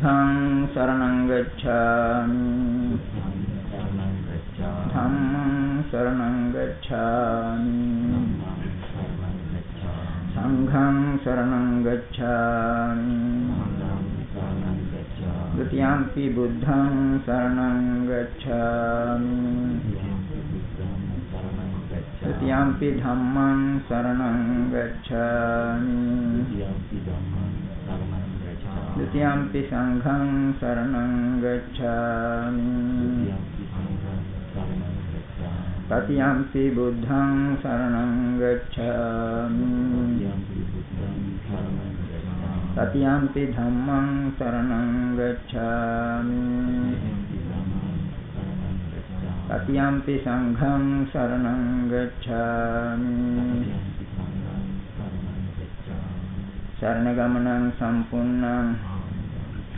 बुद्धं शरणं गच्छामि धम्मं शरणं गच्छामि सङ्घं शरणं गच्छामि द्वितीयांपि बुद्धं शरणं गच्छामि तृतीयांपि धम्मं शरणं गच्छामि द्वितीयाम्पि सङ्घं शरणं गच्छामि। तृतीयाम्पि बुद्धं शरणं गच्छामि। तृतीयाम्पि धम्मं शरणं गच्छामि। तृतीयाम्पि सङ्घं शरणं गच्छामि। शरणगमनं सम्पूर्णम्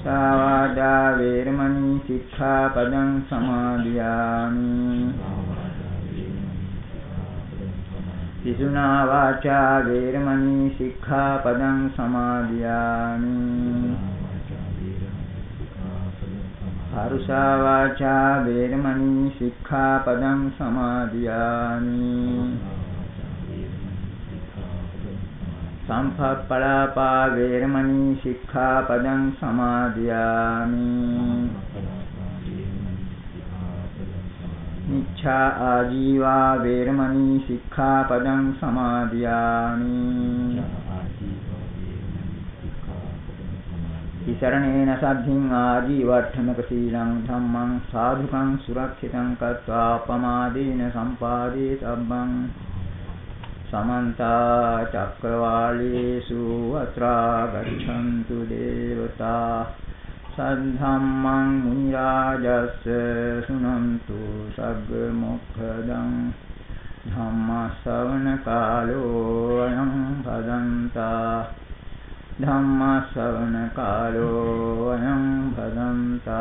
මුසාවාදා වේරමණී සික්ඛාපදං සමාදියාමි. පිසුනා වාචා වේරමණී සික්ඛාපදං සමාදියාමි. අරුසා වාචා වේරමණී සික්ඛාපදං සමාදියාමි. සම්පප්පලාපා වේරමණී සික්ඛාපදං සමාදියාමි. මිච්ඡා ආජීවා වේරමණී සික්ඛාපදං සමාදියාමි. ඉසරණේන සද්ධින් ආජීවට්ඨමක සීලං ධම්මං සාධුකං සුරක්ෂිතං කତ୍වා අපමාදීන සම්පාදේ සබ්බං समन्ता चक्रवालेषु अत्रा गच्छन्तु देवता सद्धम्मं मुनिराजस्य शृणन्तु सद्मुखदं धम्मश्रवणकालोऽयं भदन्ता धम्मश्रवणकालोऽयं भदन्ता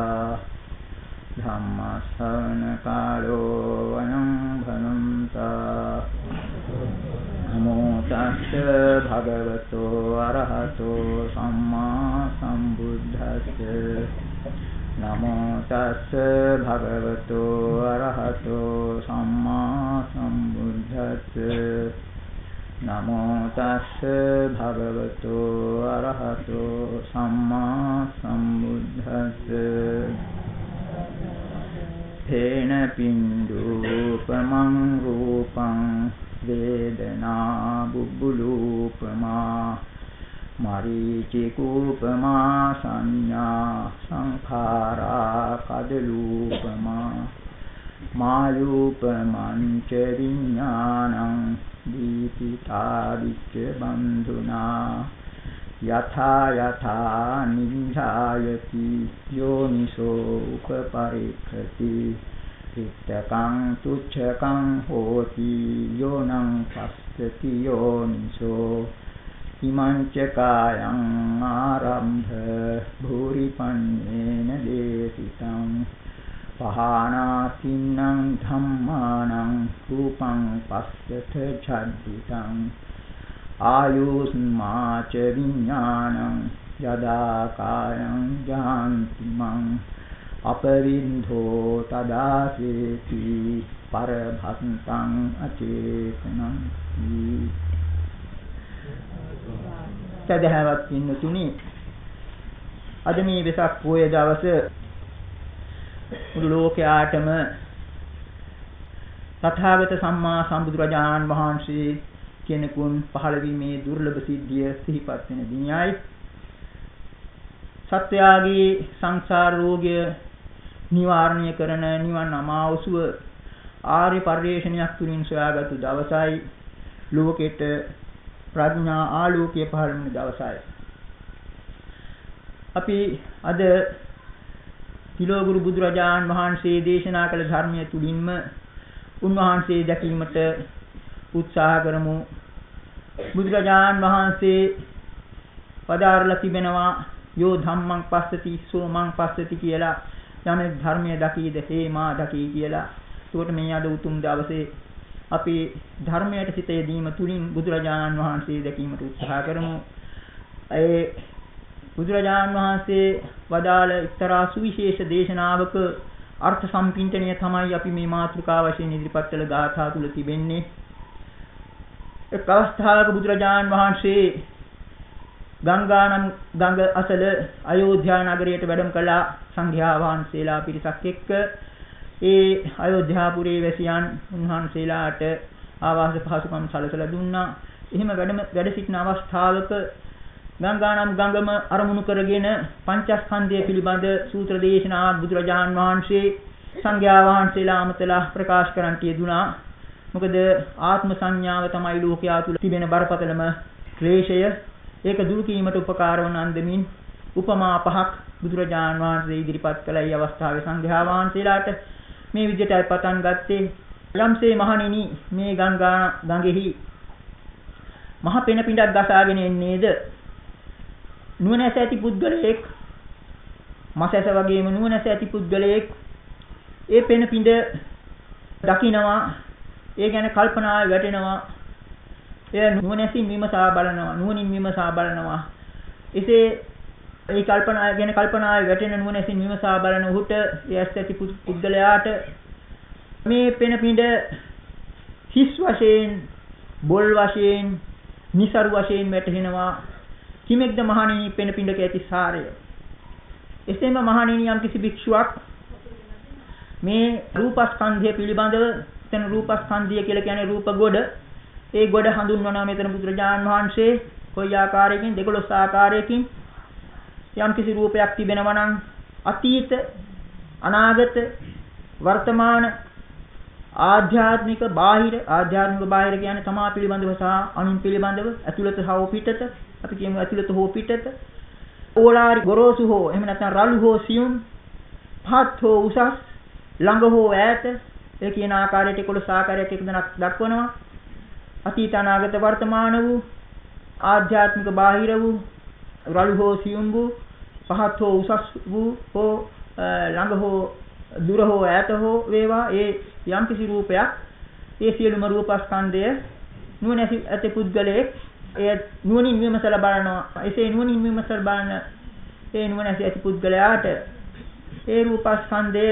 धम्मश्रवणकालोऽयं भदन्ता නමෝ තස්ස භගවතෝ අරහතෝ සම්මා සම්බුද්දස්ස නමෝ තස්ස භගවතෝ අරහතෝ සම්මා සම්බුද්දස්ස නමෝ තස්ස භගවතෝ අරහතෝ සම්මා සම්බුද්දස්ස තේන පින්දුපමං රූපං වේදනා බුබ්බුලූපමා මරීචිකූපමා සංඥා සංඛාරා කදලූපමා මායූපමංච විඥානං දීපිතාදිච්ච බන්ධුනා යථා යථා නිඤ්ඤායති යෝනිසෝ උපපරික්ඛති. චිත්තකං තුච්ඡකං හෝති යෝනං පස්සති යෝනිසෝ ඉමංච කායං ආරම්භ භූරිපන්නේන දේසිතං පහානාතින්නම් ධම්මානං රූපං පස්සත ඡද්දිතං ආයුස්මාච විඥානං යදා කායං ජාන්ති මං අපරින්ධෝ තදාසේති පරභත්තං අචේතනං සදහැවත් පින්නතුනි අද මේ වෙසක් පොය දවස මුළු ලෝකයාටම තථාගත සම්මා සම්බුදුරජාණන් වහන්සේ කෙනෙකුන් පහළ වීමේ දුර්ලභ සිද්ධිය සිහිපත් වෙන දිනයයි. සත්‍යාගී සංසාර රෝගය නිවාරණය කරන නිවන් අමාවසුව ආර්ය පරිශ්‍රණයක් තුලින් සොයාගත්තු දවසයි ලෝකෙට ප්‍රඥා ආලෝකය පහළ වෙන දවසයි. අපි අද තිලෝගුරු බුදුරජාණන් වහන්සේ දේශනා කළ ධර්මයේ තුලින්ම උන්වහන්සේ දැකීමට උත්සාහ කරමු. බුදුරජාණන් වහන්සේ පදාරලා තිබෙනවා යෝ ධම්මං පස්සති සෝ මං පස්සති කියලා යමෙක් ධර්මයේ දකීද හේ මා දකී කියලා. ඒකට මේ අද උතුම් දවසේ අපි ධර්මයට සිත යෙදීම තුලින් බුදුරජාණන් වහන්සේ දැකීමට උත්සාහ කරමු. ඒ බුදුරජාණන් වහන්සේ වදාළ එක්තරා සුවිශේෂ දේශනාවක අර්ථ සම්පින්තනය තමයි අපි මේ මාතෘකාව වශයෙන් ඉදිරිපත් කළ ගාථා තුල තිබෙන්නේ. එක් අවස්ථාවක බුදුරජාණන් වහන්සේ ගංගානම් ගඟ අසල අයෝධ්‍යා නගරයට වැඩම කළා සංඝයා වහන්සේලා පිරිසක් එක්ක ඒ අයෝධ්‍යාපුරේ වැසියන් උන්වහන්සේලාට ආවාස පහසුකම් සැලසලා දුන්නා. එහෙම වැඩම වැඩ සිටින අවස්ථාවක ගංගානම් ගඟම අරමුණු කරගෙන පංචස්කන්ධය පිළිබඳ සූත්‍ර දේශනාවක් බුදුරජාන් වහන්සේ සංඝයා වහන්සේලා අමතලා ප්‍රකාශ කරන්නට යෙදුනා. මොකද ආත්ම සංඥාව තමයි ලෝකයා තුල තිබෙන බරපතලම ක්ලේශය. ඒක දුරු කිරීමට උපකාර වන අන්දමින් උපමා පහක් බුදුරජාන් වහන්සේ ඉදිරිපත් කළ. ඒ අවස්ථාවේ සංඝයා වහන්සේලාට මේ විදිහටයි පටන් ගත්තේ. යම්සේ මහණෙනි මේ ගංගා ගඟෙහි මහ පෙන පිඬක් ගසාගෙන එන්නේද? නුවණැස ඇති පුද්ගලයෙක් මසැස වගේම නුවණැස ඇති පුද්ගලයෙක් ඒ පෙන පිඬ දකිනවා. ඒ ගැන කල්පනාවේ වැටෙනවා. එය නුවණැසින් විමසා බලනවා නුවණින් විමසා බලනවා. එසේ ඒ කල්පනා ගැන කල්පනාවේ වැටෙන නුවණැසින් විමසා බලන උහුට ඒ ඇස් ඇති පුද්ගලයාට මේ පෙන පිඬ හිස් වශයෙන් බොල් වශයෙන් નિසරු වශයෙන් වැටහෙනවා. කිමෙක්ද මහණෙනි පෙන පිඬක ඇති සාරය? එසේම මහණෙනි යම් කිසි භික්ෂුවක් මේ රූපස්කන්ධය පිළිබඳව එතන රූපස්කන්ධය කියලා කියන්නේ රූප ගොඩ. ඒ ගොඩ හඳුන්වනවා මෙතන බුදුරජාණන් වහන්සේ කොයි ආකාරයකින් 11 ආකාරයකින් යම් කිසි රූපයක් තිබෙනවා නම් අතීත අනාගත වර්තමාන ආධ්‍යාත්මික බාහිර ආධ්‍යාත්මික බාහිර කියන්නේ තමා පිළිබඳව සහ අනුන් පිළිබඳව ඇතුළත හෝ පිටත අපි කියමු ඇතුළත හෝ පිටත. ඕලාරි ගොරෝසු හෝ එහෙම නැත්නම් රළු හෝ සියුම් පහත් හෝ උසස් ළඟ හෝ ඈත ඒ කියන ආකාරයට 11 ආකාරයක් එක දණක් දක්වනවා. අතීත අනාගත වර්තමාන වූ ආධ්‍යාත්මික බාහිර වූ රළු හෝ සියුම් වූ පහත් හෝ උසස් වූ හෝ ළඟ හෝ දුර හෝ ඈත හෝ වේවා ඒ යම්කිසි රූපයක් ඒ සියලුම රූපස්කන්ධය නුවණැසි ඇති පුද්ගලයෙක් එය නුවණින් විමසලා බලනවා. එසේ නුවණින් විමසලා බලන ඒ නුවණැසි ඇති පුද්ගලයාට ඒ රූපස්කන්ධය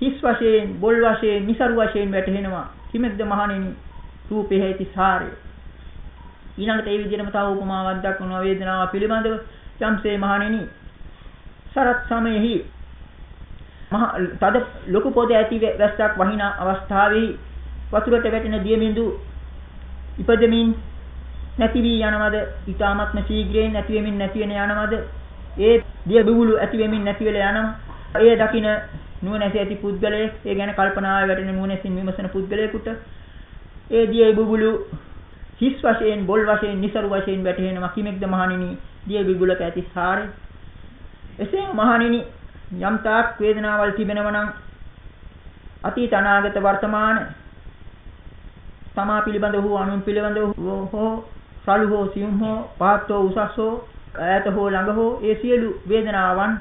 හිස් වශයෙන්, බොල් වශයෙන්, નિසරු වශයෙන් වැටහෙනවා. කිමෙක්ද මහණෙනි? රූපේ හේති සාරය. ඊළඟට ඒ විදිහටම තව උපමාවක් දක්වනවා වේදනාව පිළිබඳව. යම්සේ මහණෙනි සරත් සමයෙහි මහ තද ලොකු පොද ඇති වැස්සක් වහින අවස්ථාවේ වතුරට වැටෙන දියබිඳු ඉපදෙමින් නැති වී යනවද? ඊ타මත්ම ශීඝ්‍රයෙන් නැති වෙමින් නැති වෙන යනවද? ඒ දිය බුබුලු ඇති වෙමින් නැති වෙලා යනවා. ඒ දකින නුවණැසි ඇති පුද්ගලයෙක් ඒ ගැන කල්පනාවේ වැටෙන නුවණැසින් විමසන පුද්ගලයෙකුට ඒ දිය බුබුලු. හිස් වශයෙන් බොල් වශයෙන් નિසරු වශයෙන් වැටහෙනවා. කිමෙක්ද මහණෙනි? දිය බුබුලක ඇති සාරය. එසේ මහණෙනි යම් තාක් වේදනාවල් තිබෙනවා නම් අතීත අනාගත වර්තමාන තමා පිළිබඳ වූ අනුන් පිළිබඳ හෝ සලු හෝ සියුම් හෝ පහත් හෝ උසස් හෝ ඈත හෝ ළඟ හෝ ඒ සියලු වේදනාවන්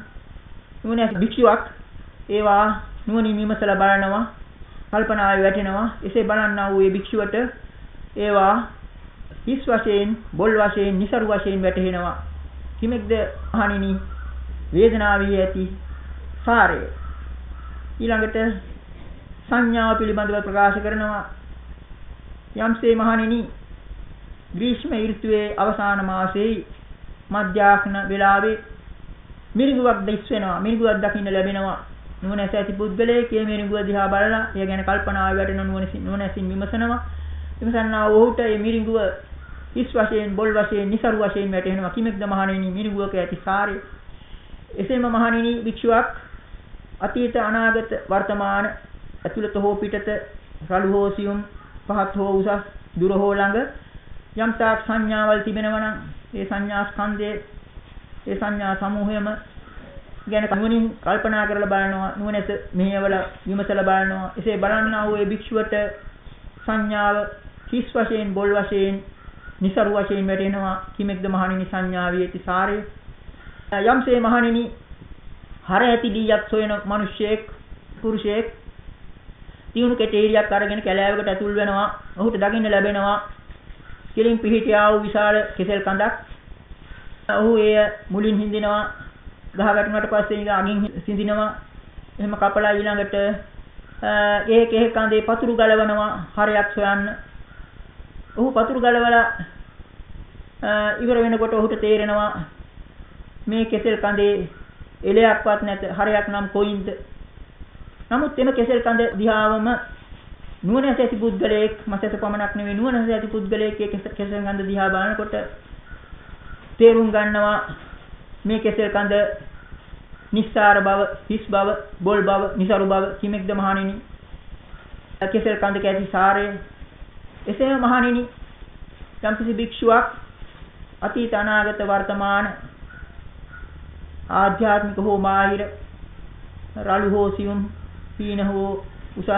නුවණ භික්ෂුවක් ඒවා නුවණින් විමසලා බලනවා. කල්පනාවේ වැටෙනවා. එසේ බලන්නා වූ ඒ භික්ෂුවට ඒවා හිස් වශයෙන් බොල් වශයෙන් નિසරු වශයෙන් වැටහෙනවා. කිමෙක්ද අහණිනි වේදනාවේ ඇති සාරය. ඊළඟට සංඥාව පිළිබඳව ප්‍රකාශ කරනවා. යම්සේ මහණෙනි ග්‍රීෂ්ම ඍතුවේ අවසාන මාසයේ මධ්‍යාහ්න වේලාවේ මිරිඟුවක් දිස් වෙනවා. මිරිඟුවක් දකින්න ලැබෙනවා. නුවණැස ඇති පුද්ගලයෙක් මේ මිරිඟුව දිහා බලලා එය ගැන කල්පනාව වැටෙන නුවණසින් නුවණැසින් විමසනවා. විමසන්නා ඔහුට මේ මිරිඟුව හිස් වශයෙන් බොල් වශයෙන් નિසරු වශයෙන් වැටෙනවා කිමෙක්ද මහණෙනි? මිරිඟුවක ඇති සාරය. එසේම මහණෙනි වික්ෂුවක් අතීත අනාගත වර්තමාන ඇතුළත හෝ පිටත රළු හෝ සියුම් පහත් හෝ උසස් දුර හෝ ළඟ යම් තාක් සංඥාවල් තිබෙනවා නම් ඒ සංඥා ස්කන්ධයේ ඒ සංඥා සමූහයම ගැන නුවණින් කල්පනා කරලා බලනවා. නුවණැස මෙහෙවල විමසලා බලනවා. එසේ බලන්නා වූ ඒ භික්ෂුවට සංඥාව හිස් වශයෙන් බොල් වශයෙන් નિසරු වශයෙන් වැටෙනවා. කිමෙක්ද මහණෙනි සංඥාවේ ඇති සාරය? යම්සේ මහණෙනි හර ඇති දීයක් සොයන මිනිසෙක් පුරුෂයෙක් තියුණු කෙටේරියක් අරගෙන කැලෑවකට ඇතුල් වෙනවා. ඔහුට දකින්න ලැබෙනවා. කෙලින් පිහිටියා වූ විශාල කෙසෙල් කඳක්. ඔහු එය මුලින් හින්දිනවා ගහ වැටුණාට පස්සේ ඊග අගින් සිඳිනවා. එහෙම කපලා ඊළඟට ඒ කෙහෙ කඳේ පතුරු ගලවනවා හරයක් සොයන්න ඔහු පතුරු ගලවලා ඉවර වෙනකොට ඔහුට තේරෙනවා මේ කෙසෙල් කඳේ එලයක්වත් නැත හරයක් නම් කොයින්ද? නමුත් එම කෙසෙල් කඳ දිහාවම නුවණැස ඇති පුද්ගලයෙක් මසත පමණක් නෙවෙයි නුවණැස ඇති පුද්ගලයෙක් කෙසෙල් කඳ දිහා බලනකොට තේරුම් ගන්නවා මේ කෙසෙල් කඳ නිස්සාර බව, හිස් බව, බොල් බව, નિසරු බව කිමෙක්ද මහණෙනි? කෙසෙල් කඳක ඇති සාරය එසේම මහණෙනි යම්කිසි භික්ෂුවක් අතීත අනාගත වර්තමාන ආධ්‍යාත්මික හෝ බාහිර රළු හෝ සියුම් පීන හෝ උසස්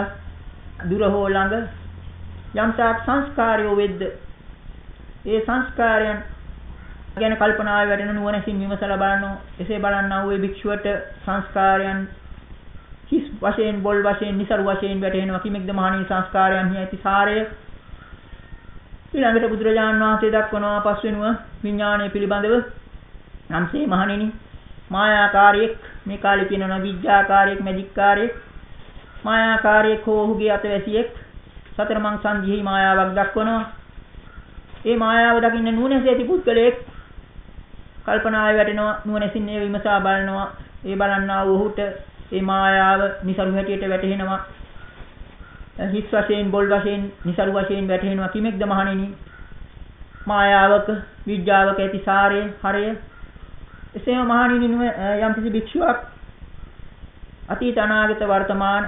දුර හෝ ළඟ යම් තාක් සංස්කාරයෝ වෙද්ද ඒ සංස්කාරයන් ගැන කල්පනාවේ වැඩෙන නුවණකින් විමසලා බලනවා එසේ බලන්නා වූ භික්ෂුවට සංස්කාරයන් හිස් වශයෙන් බොල් වශයෙන් નિසරු වශයෙන් වැටෙනවා කිමෙක්ද මහණී සංස්කාරයන් හි ඇති සාරය? ඊළඟට බුදුරජාණන් වහන්සේ දක්වනවා පස්වෙනුව විඥාණය පිළිබඳව. යම්සේ මහණෙනි මායාකාරයෙක් මේ කාලේ කියනවා විඥාකාරයෙක් මැජික්කාරයෙක් මායාකාරයෙක් හෝ ඔහුගේ අතවැසියෙක් සතර මං සංජීහි මායාවක් දක්වනවා. ඒ මායාව දකින්න නුවණැසි ඇති පුද්ගලයෙක් කල්පනාවේ වැටෙනවා නුවණැසින් ඒ විමසා බලනවා. ඒ බලන්නා වූ ඔහුට ඒ මායාව નિසරු හැටියට වැටහෙනවා. හිස් වශයෙන් බොල් වශයෙන් નિසරු වශයෙන් වැටහෙනවා. කිමෙක්ද මහණෙනි? මායාවක විඥාවක ඇති සාරය හරය. එසේම මහණෙනි යම් කිසි භික්ෂුවක් අතීත අනාගත වර්තමාන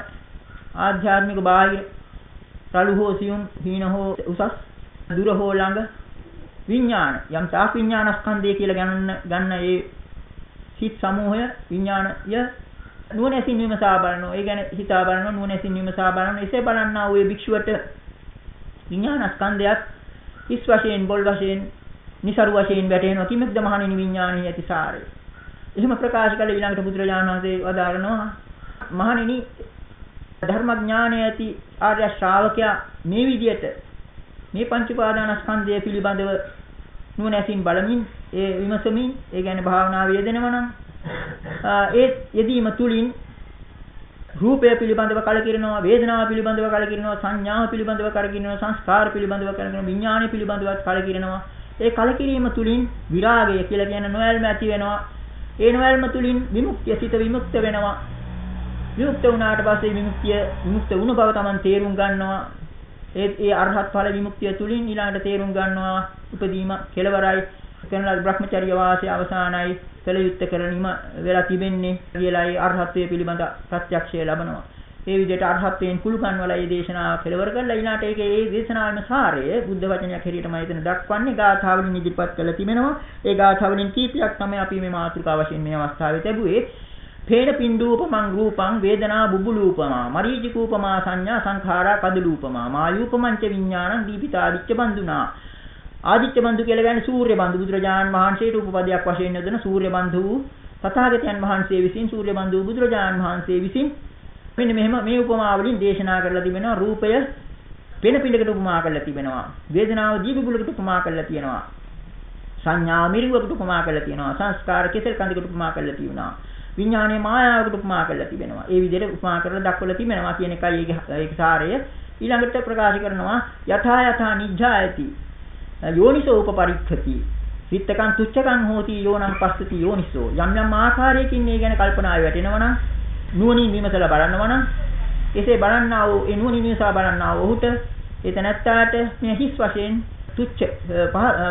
ආධ්‍යාත්මික බාහිර රළු හෝ සියුම් හීන හෝ උසස් දුර හෝ ළඟ විඥාන යම් තාක් විඥාන ස්කන්ධය කියලා ගන්න ගන්න ඒ සිත් සමූහය විඥානය නුවණැසින් විමසා බලනවා. ඒ කියන්නේ හිතා බලනවා නුවණැසින් විමසා බලනවා. එසේ බලන්නා වූ භික්ෂුවට විඥාන ස්කන්ධයත් හිස් වශයෙන් බොල් වශයෙන් નિසරු වශයෙන් වැටෙනවා. කිමෙක්ද මහණෙනි විඥානයේ ඇති සාරය. එහෙම ප්‍රකාශ කළ ඊළඟට බුදුරජාණන් වහන්සේ වදාරනවා මහණෙනි ධර්මඥානය ඇති ආර්ය ශ්‍රාවකයා මේ විදියට මේ පංච උපාදානස්කන්ධය පිළිබඳව නුවණැසින් බලමින් ඒ විමසමින් ඒ කියන්නේ භාවනාව යෙදෙනවා නම් ඒ යෙදීම තුලින් රූපය පිළිබඳව කලකිරෙනවා වේදනාව පිළිබඳව කලකිරෙනවා සංඥාව පිළිබඳව කලකිරෙනවා සංස්කාර පිළිබඳව කලකිරෙනවා විඥානය පිළිබඳව කලකිරෙනවා. ඒ කලකිරීම තුලින් විරාගය කියලා කියන නොයල්ම ඇති වෙනවා. ඒ නොයල්ම තුලින් විමුක්තිය සිත විමුක්ත වෙනවා. විමුක්ත වුණාට පස්සේ විමුක්තිය විමුක්ත වුණ බව Taman තේරුම් ගන්නවා. ඒ ඒ අරහත් ඵල විමුක්තිය තුලින් ඊළඟට තේරුම් ගන්නවා උපදීම කෙලවරයි කරන බ්‍රහ්මචර්ය වාසය අවසానයි කළ යුත්තේ කරණීම වෙලා තිබෙන්නේ කියලා ඒ අරහත්ත්වයේ පිළිබඳ ප්‍රත්‍යක්ෂය ලබනවා. ඒ විදිහට අරහත්ත්වයෙන් කුළුකන් වල මේ දේශනාව කෙලවර කරලා ඊළාට ඒකේ ඒ දේශනාවේම සාරය බුද්ධ වචනයක් හැටියටම එතන දක්වන්නේ ගාථාවලින් ඉදිරිපත් කරලා තිබෙනවා. ඒ ගාථාවලින් කීපයක් තමයි අපි මේ මාතෘකාව වශයෙන් මේ අවස්ථාවේ ලැබුවේ. පේන පින්ඩූපමං රූපං වේදනා බුබුලූපමා මරීචිකූපමා සංඥා සංඛාරා කදලූපමා මායූපමං ච විඥානං දීපිතාදිච්ච බන්දුනා ආදිච්ච බන්දු කියලා කියන්නේ සූර්ය බන්දු බුදුරජාණන් වහන්සේට උපපදයක් වශයෙන් යොදන සූර්ය බන්දු තථාගතයන් වහන්සේ විසින් සූර්ය බන්දු බුදුරජාණන් වහන්සේ විසින් මෙන්න මෙහෙම මේ උපමා වලින් දේශනා කරලා තිබෙනවා. රූපය වෙන පිළිකට උපමා කරලා තිබෙනවා. වේදනාව දීපිපුලකට උපමා කරලා තියෙනවා. සංඥා මිරිඟුවකට උපමා කරලා තියෙනවා. සංස්කාර කෙසෙල් කඳකට උපමා කරලා තියෙනවා. විඥානයේ මායාවකට උපමා කරලා තිබෙනවා. ඒ විදිහට උපමා කරලා දක්වලා තිබෙනවා කියන එකයි ඒක සාරය. ඊළඟට ප්‍රකාශ කරනවා යථා යථා නිජ්ජායති යෝනිසෝ උපපරික්ඛති සිත්තකං තුච්චකං හෝති යෝනං පස්සති යෝනිසෝ. යම් යම් ආකාරයකින් මේ ගැන කල්පනාවේ වැටෙනවනම් නුවණින් විමසලා බලනවනම් එසේ බලන්නා වූ ඒ නුවණින් විමසා බලන්නා වූ ඔහුට ඒ තැනැත්තාට මේ හිස් වශයෙන් තුච්ච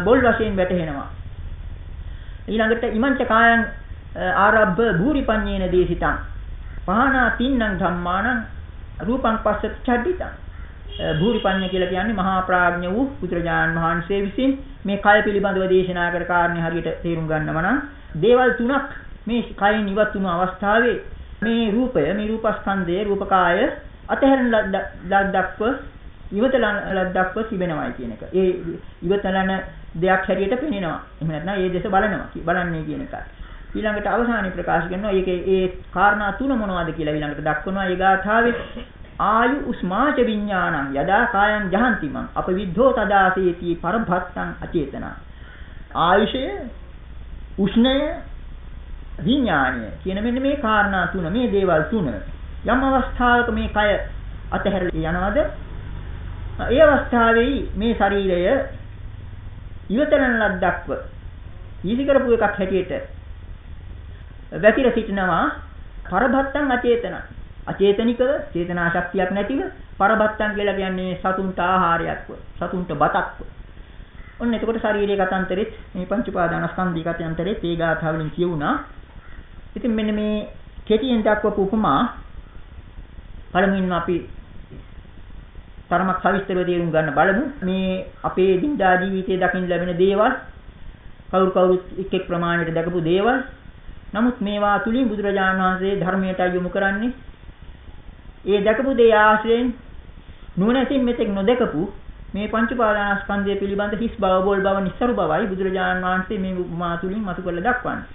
බොල් වශයෙන් වැටහෙනවා. ඊළඟට ඉමංච කායං ආරබ්බ භූරිපඤ්ඤේන දේශිතං පහනා තින්නම් ධම්මානං රූපං පස්සත් චඩ්ඩිතං භූරිපඤ්ඤ කියලා කියන්නේ මහා ප්‍රඥ වූ පුත්‍රජාන් වහන්සේ විසින් මේ කය පිළිබඳව දේශනා කර කාරණේ හරියට තේරුම් ගන්නව නම් දේවල් තුනක් මේ කයින් ඉවත් වුණු අවස්ථාවේ මේ රූපය මේ රූපස්කන්ධය රූපකාය අතහැරන ලද්දක්ව ඉවතලන ලද්දක්ව තිබෙනවායි කියන එක. ඒ ඉවතලන දෙයක් හැටියට පෙනෙනවා. එහෙම නැත්නම් ඒ දෙස බලනවා. බලන්නේ කියන එකයි. ඊළඟට අවසානයේ ප්‍රකාශ කරනවා. ඒකේ ඒ කාරණා තුන මොනවද කියලා ඊළඟට දක්වනවා. ඒ ගාථාවේ ආයු උස්මාච විඥානං යදා කායං ජහන්ති මං අපවිද්ධෝ තදාසේති පරභත්තං අචේතන. ආයුෂය උෂ්ණය විඥාණය කියන මෙන්න මේ කාරණා තුන මේ දේවල් තුන යම් අවස්ථාවක මේ කය අතහැරලා යනවද? ඒ අවස්ථාවේ මේ ශරීරය ඉවතරන ලද්දක්ව ඊසි කරපු එකක් හැටියට වැතිර සිටිනවා පරභත්තං අචේතන අචේතනිකව චේතනා ශක්තියක් නැතිව පරබත්තන් කියලා කියන්නේ සතුන්ට ආහාරයක්ව සතුන්ට බතක්ව. ඔන්න එතකොට ශාරීරික කතාන්තරෙත් මේ පංච උපාදානස්කන්ධී කතාන්තරෙත් ඒ ගාථා වලින් කියුණා. ඉතින් මෙන්න මේ කෙටියෙන් දක්වපු උපමා පළමුවෙන්ම අපි තරමක් සවිස්තරව තේරුම් ගන්න බලමු. මේ අපේ දිනදා ජීවිතයේ දකින්න ලැබෙන දේවල් කවුරු කවුරුත් එක් එක් ප්‍රමාණයට දැකපු දේවල්. නමුත් මේවා තුලින් බුදුරජාණන් වහන්සේ ධර්මයට යොමු කරන්නේ ඒ දැකපු දේ ආශ්‍රයෙන් නුවණැසින් මෙතෙක් නොදකපු මේ පංච පාදානස්කන්ධය පිළිබඳ හිස් බව බෝල් බව නිස්සරු බවයි බුදුරජාණන් වහන්සේ මේ උපමා තුලින් මතු කරලා දක්වන්නේ.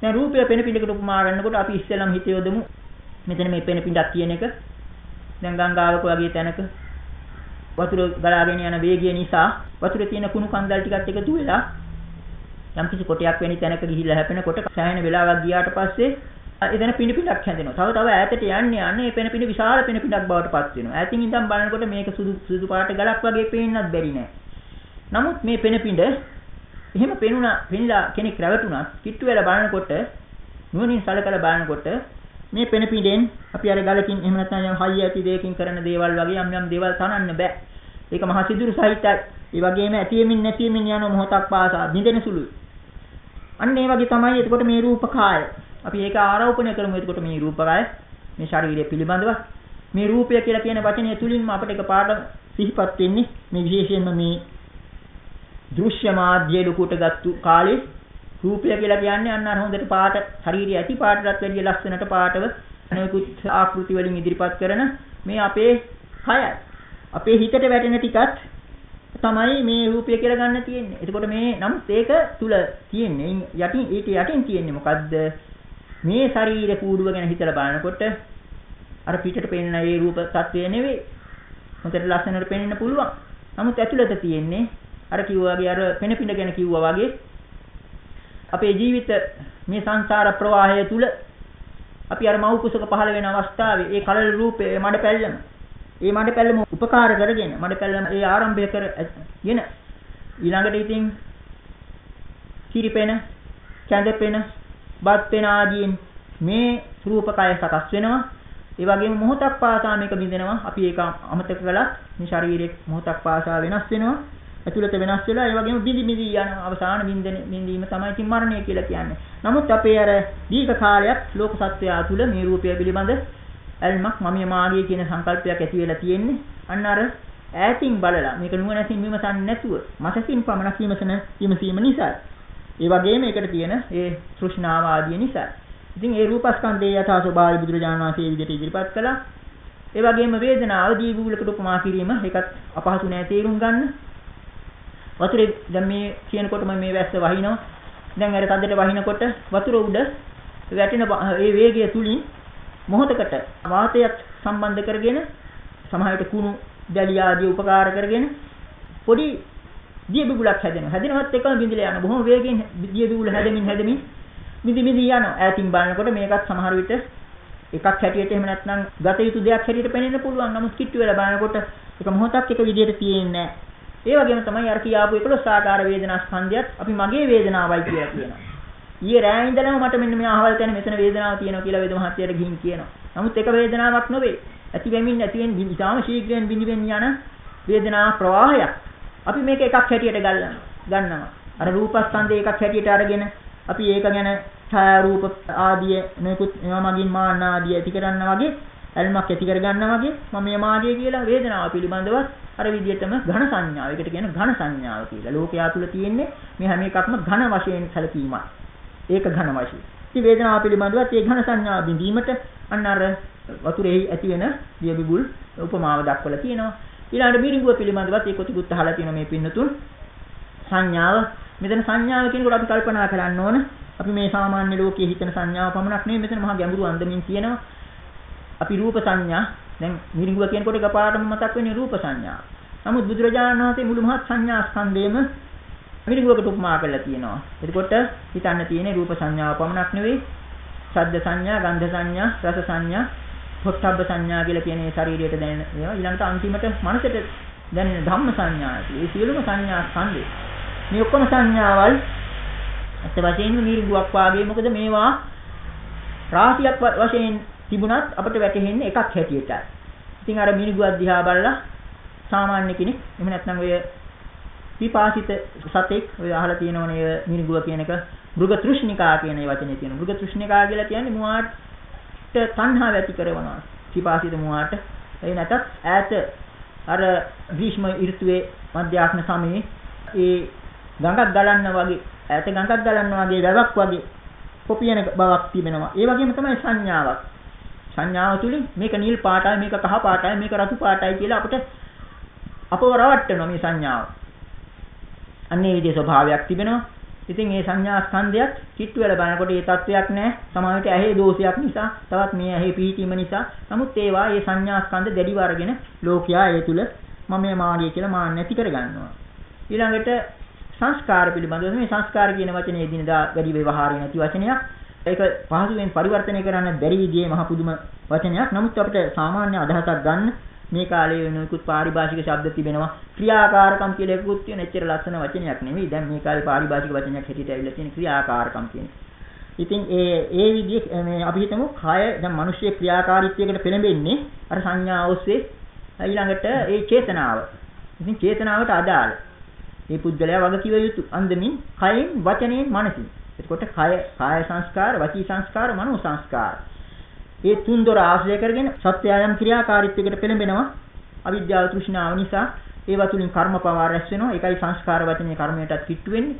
දැන් රූපය පෙන පිටකට උපමා ගන්නකොට අපි ඉස්සෙල්ලම හිත යොදමු මෙතන මේ පෙන පිටක් කියන එක. දැන් ගංගාවක වගේ තැනක වතුර ගලාගෙන යන වේගය නිසා වතුරේ තියෙන කුණු කන්දල් ටිකත් එකතු වෙලා යම්කිසි කොටයක් වෙනි තැනක ගිහිල්ලා හැපෙනකොට සෑහෙන වෙලාවක් ගියාට පස්සේ එතන පිණි පිටක් හැදෙනවා. තව තව ඈතට යන්නේ යන්නේ මේ පෙන පිණි විශාල පෙන පිටක් බවට පත් වෙනවා. ඈතින් ඉඳන් බලනකොට මේක සුදු සුදු පාට ගලක් වගේ පේන්නත් බැරි නෑ. නමුත් මේ පෙන පිඬ එහෙම පෙනුණා පෙනිලා කෙනෙක් රැවටුණා කිට්ටු වෙලා බලනකොට නුවණින් සලකලා බලනකොට මේ පෙන පිඬෙන් අපි අර ගලකින් එහෙම නැත්නම් යම් හයිය ඇති දෙයකින් කරන දේවල් වගේ යම් යම් දේවල් තනන්න බෑ. ඒක මහා සිදුරු සහිතයි. ඒ වගේම ඇතියමින් නැතියමින් යන මොහොතක් පාසා බින්දෙන සුළුයි. අන්න ඒ වගේ තමයි එතකොට මේ රූපකාය. අපි ඒක ආරෝපණය කරමු. එතකොට මේ රූපකය මේ ශරීරය පිළිබඳව. මේ රූපය කියලා කියන වචනය තුලින්ම අපිට එක පාඩම සිහිපත් වෙන්නේ මේ විශේෂයෙන්ම මේ දෘශ්‍ය මාධ්‍ය ලුකුට ගත්තු කාලේ. රූපය කියලා කියන්නේ අන්න අර හොඳට පාට ශරීරය ඇති පාටටත් වැඩිය ලස්සනට පාටව අනෙකුත් ආකෘති වලින් ඉදිරිපත් කරන මේ අපේ කයයි අපේ හිතට වැටෙන ටිකත් තමයි මේ රූපය කියලා ගන්න තියෙන්නේ. එතකොට මේ නමුත් ඒක තුල තියෙන්නේ යටින් ඒක යටින් තියෙන්නේ මොකද්ද? මේ ශරීර කූඩුව ගැන හිතලා බලනකොට අර පිටට පෙනෙන ඒ රූප තත්වය නෙවෙයි. හොඳට ලස්සනට පෙනෙන්න පුළුවන්. නමුත් ඇතුළත තියෙන්නේ අර කිව්වා වගේ අර පෙන පිඬ ගැන කිව්වා වගේ අපේ ජීවිත මේ සංසාර ප්‍රවාහය තුල අපි අර මව් කුසක පහළ වෙන අවස්ථාවේ ඒ කලල රූපේ මඩ පැල්ලම ඒ මඩ පැල්ලම උපකාර කරගෙන මඩ පැල්ලම ඒ ආරම්භය කරගෙන ඊළඟට ඉතින් කිරිපෙන කැඳපෙන බත් පෙන ආදීන් මේ රූපකය සකස් වෙනවා. ඒ වගේම මොහොතක් පාසා මේක බින්දෙනවා. අපි ඒක අමතක කළත් මේ ශරීරයේ මොහොතක් පාසා වෙනස් වෙනවා. ඇතුළත වෙනස් වෙලා ඒ වගේම බිඳි බිඳි යන අවසාන බින්දෙන බින්දීම තමයි ඉතින් මරණය කියලා කියන්නේ. නමුත් අපේ අර දීර්ඝ කාලයක් ලෝක සත්‍යය තුළ මේ රූපය පිළිබඳ ඇල්මක් මමිය මාගේ කියන සංකල්පයක් ඇති වෙලා තියෙන්නේ. අන්න අර ඈතින් බලලා මේක නුවණැසින් විමසන්නේ නැතුව මතකින් පමණක් විමසන විමසීම නිසා ඒ වගේම ඒකට තියෙන ඒ තෘෂ්ණාව ආදී නිසා. ඉතින් ඒ රූපස්කන්ධයේ යථා ස්වභාවය බුදුරජාණන් වහන්සේ විදිහට ඉදිරිපත් කළා. ඒ වගේම වේදනාව දීගුලකට උපමා කිරීම ඒකත් අපහසු නෑ තේරුම් ගන්න. වතුරේ දැන් මේ කියනකොටම මේ වැස්ස වහිනවා. දැන් අර තදට වහිනකොට වතුර උඩ වැටෙන ඒ වේගය තුලින් මොහොතකට වාතයත් සම්බන්ධ කරගෙන සමහරවිට කුණු දැලිය ආදී උපකාර කරගෙන පොඩි දිය බිබුලක් හැදෙනවා. හැදෙනවත් එකම බිඳිලා යනවා. බොහොම වේගෙන් දිය බිබුල හැදෙමින් හැදෙමින් බිඳි බිඳි යනවා. ඈතින් බලනකොට මේකත් සමහර විට එකක් හැටියට එහෙම නැත්නම් ගත යුතු දෙයක් හැටියට පෙනෙන්න පුළුවන්. නමුත් කිට්ටු වෙලා බලනකොට එක මොහොතක් එක විදිහට තියෙන්නේ ඒ වගේම තමයි අර කියාපු 11 ආකාර වේදනා ස්කන්ධයත් අපි මගේ වේදනාවයි කියලා කියනවා. ඊයේ රෑ ඉඳලම මට මෙන්න මේ අහවල් තැන මෙතන වේදනාවක් තියෙනවා කියලා වේද මහත්තයාට ගිහින් කියනවා. නමුත් එක වේදනාවක් නෙවෙයි. ඇති වෙමින් නැති වෙමින් ඉතාම ශීඝ්‍රයෙන් බිඳින්න යන වේදනා ප්‍රවාහයක්. අපි මේක එකක් හැටියට ගන්නවා. අර රූපස්කන්ධය එකක් හැටියට අරගෙන අපි ඒක ගැන ඡායා රූප ආදිය නොයෙකුත් ඒවා මගින් මාන්න ආදිය ඇති කරන්න වගේ ඇල්මක් ඇති කර ගන්නවා වගේ මම මේ මාදිය කියලා වේදනාව පිළිබඳව අර විදිහටම ඝන සංඥාව. ඒකට කියන ඝන සංඥාව කියලා. ලෝකයා තුල තියෙන්නේ මේ හැම එකක්ම ඝන වශයෙන් සැලකීමයි. ඒක ඝන වශයෙන්. ඉතින් වේදනාව පිළිබඳවත් ඒ ඝන සංඥාව බිඳීමට අන්න අර වතුරෙහි ඇති වෙන දියබිබුල් උපමාව දක්වලා තියෙනවා. ඊළඟට බිරිඟුව පිළිබඳවත් ඒ කොටිකුත් අහලා තියෙනවා මේ පින්නතුන්. සංඥාව මෙතන සංඥාව කියනකොට අපි කල්පනා කරන්න ඕන අපි මේ සාමාන්‍ය ලෝකයේ හිතන සංඥාව පමණක් නෙවෙයි මෙතන මහා ගැඹුරු අන්දමින් කියනවා අපි රූප සංඥා දැන් මිරිඟුව කියනකොට එකපාරටම මතක් වෙන්නේ රූප සංඥා. නමුත් බුදුරජාණන් වහන්සේ මුළු මහත් සංඥා ස්කන්ධයම මිරිඟුවකට උපමා කරලා තියෙනවා. එතකොට හිතන්න තියෙන්නේ රූප සංඥාව පමණක් නෙවෙයි ශබ්ද සංඥා, ගන්ධ සංඥා, රස සංඥා, පොට්ටබ්බ සංඥා කියලා කියන මේ ශරීරයට දැනෙන ඒවා ඊළඟට අන්තිමට මනසට දැනෙන ධම්ම සංඥා. මේ සියලුම සංඥා ස්කන්ධේ මේ ඔක්කොම සංඥාවල් ඇත්ත වශයෙන්ම මිරිඟුවක් වාගේ මොකද මේවා රාශියක් වශයෙන් තිබුණත් අපිට වැටහෙන්නේ එකක් හැටියටයි. ඉතින් අර මිනිගුවක් දිහා බලලා සාමාන්‍ය කෙනෙක් එහෙම නැත්නම් ඔය විපාසිත සතෙක් ඔය අහලා තියෙනවනේ මිනිගුව කියන එක මෘග තෘෂ්ණිකා කියන වචනේ තියෙනවා. මෘග තෘෂ්ණිකා කියලා කියන්නේ මුවාට තණ්හාව ඇති කරනවා. විපාසිත මුවාට ඒ නැතත් ඈත අර ග්‍රීෂ්ම ඍතුවේ මධ්‍යාහ්න සමයේ ඒ ගඟක් ගලන්න වගේ ඈත ගඟක් ගලන්න වගේ වැවක් වගේ කොපියන බවක් තිබෙනවා. ඒ වගේම තමයි සංඥාවක්. සංඥාව තුලින් මේක නිල් පාටයි මේක කහ පාටයි මේක රතු පාටයි කියලා අපිට අපව රවට්ටනවා මේ සංඥාව. අන්නේ විදිහේ ස්වභාවයක් තිබෙනවා. ඉතින් මේ සංඥා ස්කන්ධයත් කිට්ටු වෙලා බලනකොට ඒ තත්වයක් නැහැ. සමාවෙට ඇහි දෝෂයක් නිසා, තවත් මේ ඇහි පිහිටීම නිසා. නමුත් ඒවා මේ සංඥා ස්කන්ධ දැඩිව අරගෙන ලෝකයා ඒ තුල මම මාගේ කියලා මාන්න නැති කරගන්නවා. ඊළඟට සංස්කාර පිළිබඳව මේ සංස්කාර කියන වචනේ දිනදා වැඩි ව්‍යවහාරය නැති වචනයක්. ඒක පහසුවෙන් පරිවර්තනය කරන්න බැරි විදිහේ මහ පුදුම වචනයක්. නමුත් අපිට සාමාන්‍ය අදහසක් ගන්න මේ කාලේ වෙනකුත් පාරිභාෂික ශබ්ද තිබෙනවා. ක්‍රියාකාරකම් කියලා එකකුත් තියෙන එච්චර ලස්සන වචනයක් නෙවෙයි. දැන් මේ කාලේ පාරිභාෂික වචනයක් හැටියට ඇවිල්ලා තියෙන ක්‍රියාකාරකම් කියන්නේ. ඉතින් ඒ ඒ විදිහේ මේ අපි හිතමු කය දැන් මිනිස්සු ක්‍රියාකාරීත්වයකට පෙළඹෙන්නේ අර සංඥා ඔස්සේ ඊළඟට ඒ චේතනාව. ඉතින් චේතනාවට අදාළ මේ පුද්ගලයා වග කිව යුතු අන්දමින් කයෙන් වචනයෙන් මනසින් එතකොට කය කාය සංස්කාර, වචී සංස්කාර, මනෝ සංස්කාර. මේ තුන් දොර ආශ්‍රය කරගෙන සත්‍යයන් ක්‍රියාකාරීත්වයකට පෙළඹෙනවා. අවිද්‍යාව තෘෂ්ණාව නිසා ඒවා තුලින් කර්මපවා රැස් වෙනවා. ඒකයි සංස්කාර වචනේ කර්මයටත් කිට්ටු වෙන්නේ.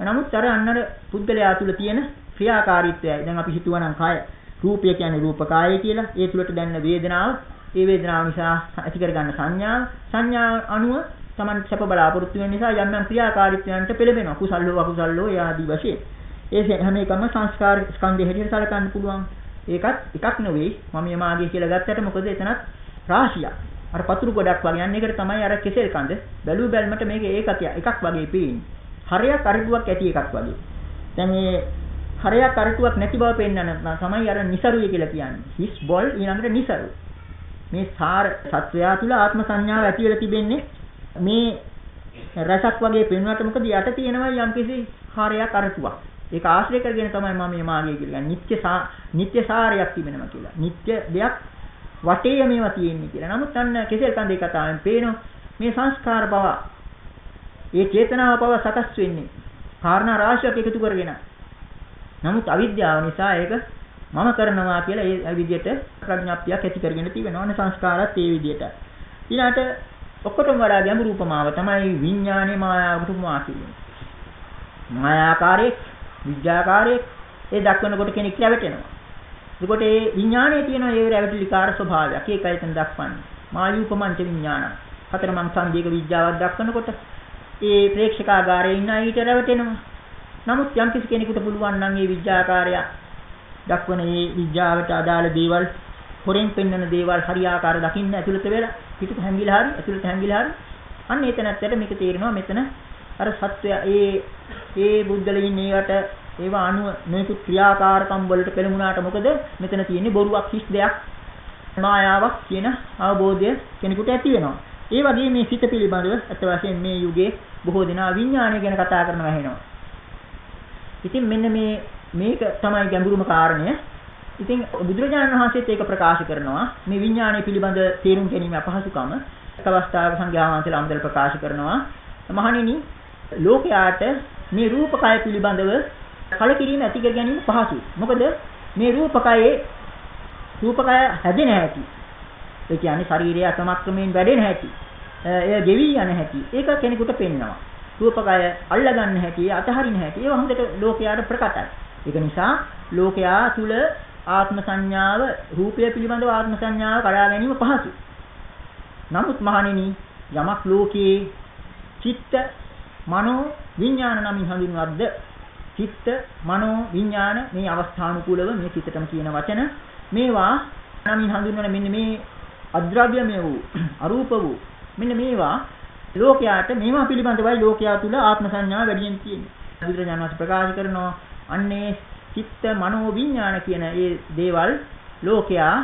නමුත් අර අන්නර පුද්ගලයා තුල තියෙන ක්‍රියාකාරීත්වයයි. දැන් අපි හිතුවනම් කය රූපය කියන්නේ රූපකායය කියලා. ඒ තුලට දැනෙන වේදනාව, ඒ වේදනාව නිසා ඇති කරගන්න සංඥාව, සංඥා අනුව Taman සැප බලාපොරොත්තු වෙන නිසා යම් යම් ක්‍රියාකාරීත්වයන්ට පෙළඹෙනවා. කුසල්ලෝ අකුසල්ලෝ ආදී වශයෙන්. ඒ හැම එකම සංස්කාර ස්කන්ධය හැටියට සලකන්න පුළුවන්. ඒකත් එකක් නෙවෙයි මම යමාගේ කියලා ගත්තට මොකද එතනත් රාශියක්. අර පතුරු ගොඩක් වගේ යන එකට තමයි අර කෙසෙල් කඳ බැලු බැලමට මේක ඒකක් එකක් වගේ පේන්නේ. හරයක් අරිටුවක් ඇති එකක් වගේ. දැන් මේ හරයක් අරිටුවක් නැති බව පෙන්වන්න තමයි අර નિසරුය කියලා කියන්නේ. හිස් බෝල් ඊළඟට નિසරු. මේ සාර සත්වයා තුල ආත්ම සංඥාව ඇති වෙලා තිබෙන්නේ මේ රසක් වගේ පෙන්වන්නට මොකද යට තියෙනවා යම්කිසි හරයක් අරිටුවක්. ඒක ආශ්‍රය කරගෙන තමයි මම මේ මාර්ගය කියලා කියන්නේ. නිත්‍ය නිත්‍ය සාරයක් තිබෙනවා කියලා. නිත්‍ය දෙයක් වටේ මේවා තියෙන්නේ කියලා. නමුත් අන්න කෙසෙල් කන්දේ කතාවෙන් පේනවා මේ සංස්කාර බව ඒ චේතනාව බව සකස් වෙන්නේ කාරණා රාශියක් එකතු කරගෙන. නමුත් අවිද්‍යාව නිසා ඒක මම කරනවා කියලා ඒ විදිහට ප්‍රඥාප්තියක් ඇති කරගෙන තියෙනවා. නේ සංස්කාරات ඒ විදිහට. ඊළාට ඔක්කොටම වඩා ගැඹුරු උපමාව තමයි විඥානේ මායාවට උපමා කියන්නේ. මායාකාරයේ විඥාකාරයේ ඒ දක්වනකොට කෙනෙක් රැවටෙනවා. එතකොට ඒ විඥානයේ තියෙන ඒ රැවටිලිකාර ස්වභාවයක් ඒකයි එතන දක්වන්නේ. මායූපමංච විඥාන. හතරමං සංදීක විඥාවක් දක්වනකොට ඒ ප්‍රේක්ෂකාගාරයේ ඉන්න ඊට රැවටෙනවා. නමුත් යම් කිසි කෙනෙකුට පුළුවන් නම් මේ විඥාකාරය දක්වන මේ විඥාවට අදාළ දේවල් හොරෙන් පෙන්වන දේවල් හරියාකාර දකින්න ඇතුළත වෙලා පිටුට හැංගිලා හරි ඇතුළත හැංගිලා හරි අන්න එතනත්තට මේක තේරෙනවා මෙතන අර සත්වය ඒ ඒ බුද්ධලයින් ඒවට ඒවා අනුව මේකු ක්‍රියාකාරකම් වලට පෙළඹුණාට මොකද මෙතන තියෙන්නේ බොරුවක් හිස් දෙයක් මායාවක් කියන අවබෝධය කෙනෙකුට ඇති වෙනවා. ඒ වගේ මේ සිත පිළිබඳව අත වශයෙන් මේ යුගයේ බොහෝ දෙනා විඥානය ගැන කතා කරනවා ඇහෙනවා. ඉතින් මෙන්න මේ මේක තමයි ගැඹුරුම කාරණය. ඉතින් බුදුරජාණන් වහන්සේත් ඒක ප්‍රකාශ කරනවා මේ විඥානය පිළිබඳ තේරුම් ගැනීම අපහසුකම එක් අවස්ථාවක සංඝයා වහන්සේලා අමතල ප්‍රකාශ කරනවා මහණෙනි ලෝකයාට මේ රූපකය පිළිබඳව කලකිරීම ඇති කර ගැනීම පහසුයි. මොකද මේ රූපකයේ රූපකය හැදෙන හැටි. ඒ කියන්නේ ශරීරය අසමක්‍රමයෙන් වැඩෙන හැටි. එය ගෙවි යන හැටි. ඒක කෙනෙකුට පෙන්නවා. රූපකය අල්ලගන්න හැටි, අතහරින හැටි. ඒවා හොඳට ලෝකයාට ප්‍රකටයි. ඒක නිසා ලෝකයා තුල ආත්ම සංඥාව රූපය පිළිබඳව ආත්ම සංඥාව කඩා ගැනීම පහසුයි. නමුත් මහණෙනි යමක් ලෝකයේ චිත්ත මනෝ විඥාන නමින් හඳුන්වද්ද චිත්ත මනෝ විඥාන මේ අවස්ථානුකූලව මේ චිත්තටම කියන වචන මේවා නමින් හඳුන්වන මෙන්න මේ අද්‍රව්‍යමය වූ අරූප වූ මෙන්න මේවා ලෝකයාට මේවා පිළිබඳවයි ලෝකයා තුල ආත්ම සංඥා වැඩියෙන් තියෙන්නේ. බුදුරජාණන් වහන්සේ ප්‍රකාශ කරනවා අන්නේ චිත්ත මනෝ විඥාන කියන ඒ දේවල් ලෝකයා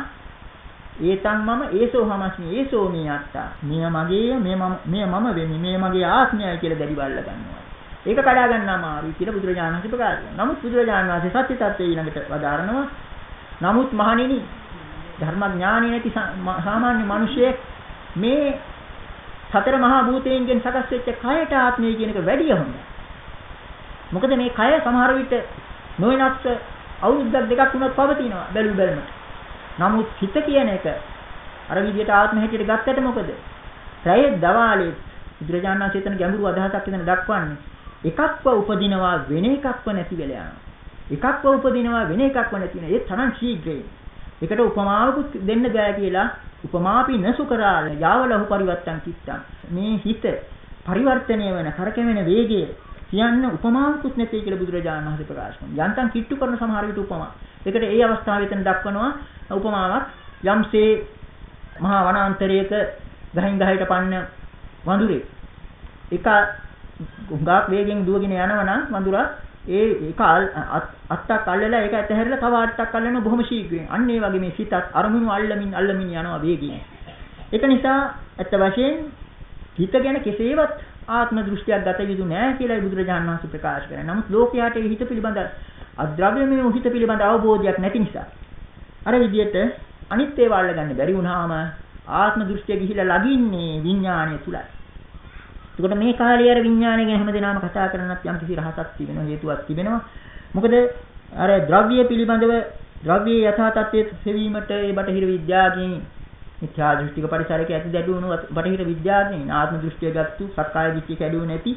ඒතන් මම ඒසෝ හමස්මි ඒසෝ මේ අත්තා. මෙය මගේ මෙය මම මෙය මම වෙන්නේ මෙය මගේ ආත්මයයි කියලා දැඩි බල්ල ගන්නවා. ඒක කඩා ගන්න අමාරුයි කියලා බුදුරජාණන් වහන්සේ ප්‍රකාශ කරනවා. නමුත් බුදුරජාණන් වහන්සේ සත්‍ය tattve ඊළඟට වදාරනවා. නමුත් මහණෙනි ධර්මඥානෙ නැති සාමාන්‍ය මිනිසෙක් මේ සතර මහා භූතයන්ගෙන් සකස් වෙච්ච කයට ආත්මය කියන එක වැඩිය හොඳයි මොකද මේ කය සමහර විට නොවෙනස් අවුරුද්දක් දෙකක් වුණත් පවතිනවා බැලු බැලමට. නමුත් හිත කියන එක අර විදිහට ආත්ම හැටියට ගත්තට මොකද? රැයේ දවාලේ බුදුරජාණන් වහන්සේ එතන ගැඹුරු අදහසක් එතන දක්වන්නේ එකක්ව උපදිනවා වෙන එකක්ව නැති වෙලා යනවා. එකක්ව උපදිනවා වෙන එකක්ව නැති වෙන ඒ තරම් ශීඝ්‍රයෙන්. ඒකට උපමාවකුත් දෙන්න බෑ කියලා උපමාපි නසුකරාල යාවලහු පරිවත්තං කිත්තං. මේ හිත පරිවර්තනය වෙන කරකැවෙන වේගය කියන්න උපමාවකුත් නැtei කියලා බුදුරජාණන් වහන්සේ ප්‍රකාශ කරනවා. යන්තම් කිට්ටු කරන සමහර විට උපමා. ඒකට ඒ අවස්ථාවේ එතන දක්වනවා උපමාවක් යම්සේ මහා වනාන්තරයක ගහින් ගහයට පන්න වඳුරේ එක ගුඟක් වේගෙන් දුවගෙන යනවනම් වඳුරා ඒ එක අත්තක් අල්ලලා ඒක ඇතහැරලා තව අත්තක් අල්ලන බොහොම ශීඝ්‍රයෙන්. අන්න ඒ වගේ මේ සිතත් අරමුණු අල්ලමින් අල්ලමින් යනවා වේගයෙන්. ඒක නිසා ඇත්ත වශයෙන් හිත ගැන කෙසේවත් ආත්ම දෘෂ්ටියක් ගත යුතු නෑ කියලා බුදුරජාණන් වහන්සේ ප්‍රකාශ කරා. නමුත් ලෝකයාට හිත පිළිබඳ අද්‍රව්‍යමය හිත පිළිබඳ අවබෝධයක් නැති නිසා අර විදිහට අනිත් ඒවා අල්ලගන්න බැරි වුණාම ආත්ම දෘෂ්ටිය ගිහිලා ලගින්නේ විඥාණය තුලයි. එතකොට මේ කාලේ අර විඥාණය ගැන හැමදේනම කතා කරනත් යම් කිසි රහසක් තිබෙනවා හේතුවක් තිබෙනවා. මොකද අර ද්‍රව්‍ය පිළිබඳව ද්‍රව්‍යයේ යථා තත්ත්වයේ සෙවීමට ඒ බටහිර විද්‍යාඥයින් මිත්‍යා දෘෂ්ටික පරිසරයක ඇති දැඩුණු බටහිර විද්‍යාඥයින් ආත්ම දෘෂ්ටිය ගත්තු සක්කාය දිට්ඨිය කැඩුවේ නැති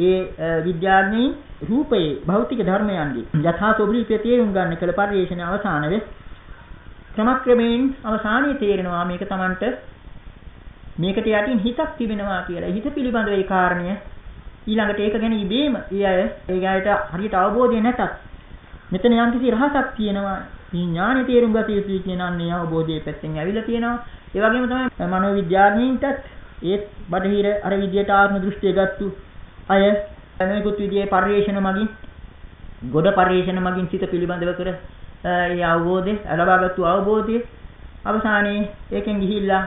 ඒ විද්‍යාඥයින් රූපයේ භෞතික ධර්මයන්ගේ යථා ස්වභාවය තේරුම් ගන්න කළ පරිශ්‍රණ අවසාන වෙස් ක්‍රමක්‍රමයෙන් අවසානයේ තේරෙනවා මේක Tamanට මේකට යටින් හිතක් තිබෙනවා කියලා. හිත පිළිබඳව ඒ කාරණය ඊළඟට ඒක ගැන ඉබේම ඒ අය ඒ ගායට හරියට අවබෝධය නැතත් මෙතන යම්කිසි රහසක් තියෙනවා. ඥානෙ තේරුම් ගත යුතුයි කියන අන්නේ අවබෝධයේ පැත්තෙන් ඇවිල්ලා තියෙනවා. ඒ වගේම තමයි මනෝවිද්‍යාඥයින්ටත් ඒත් බටහිර අර විදියට ආත්ම දෘෂ්ටිය ගත්තු අය මේකුත් විදියේ පරිේශන මගින් ගොඩ පරිේශන මගින් සිත පිළිබඳව කර ඒ අවබෝධය ලබාගත්තු අවබෝධය අවසානයේ ඒකෙන් ගිහිල්ලා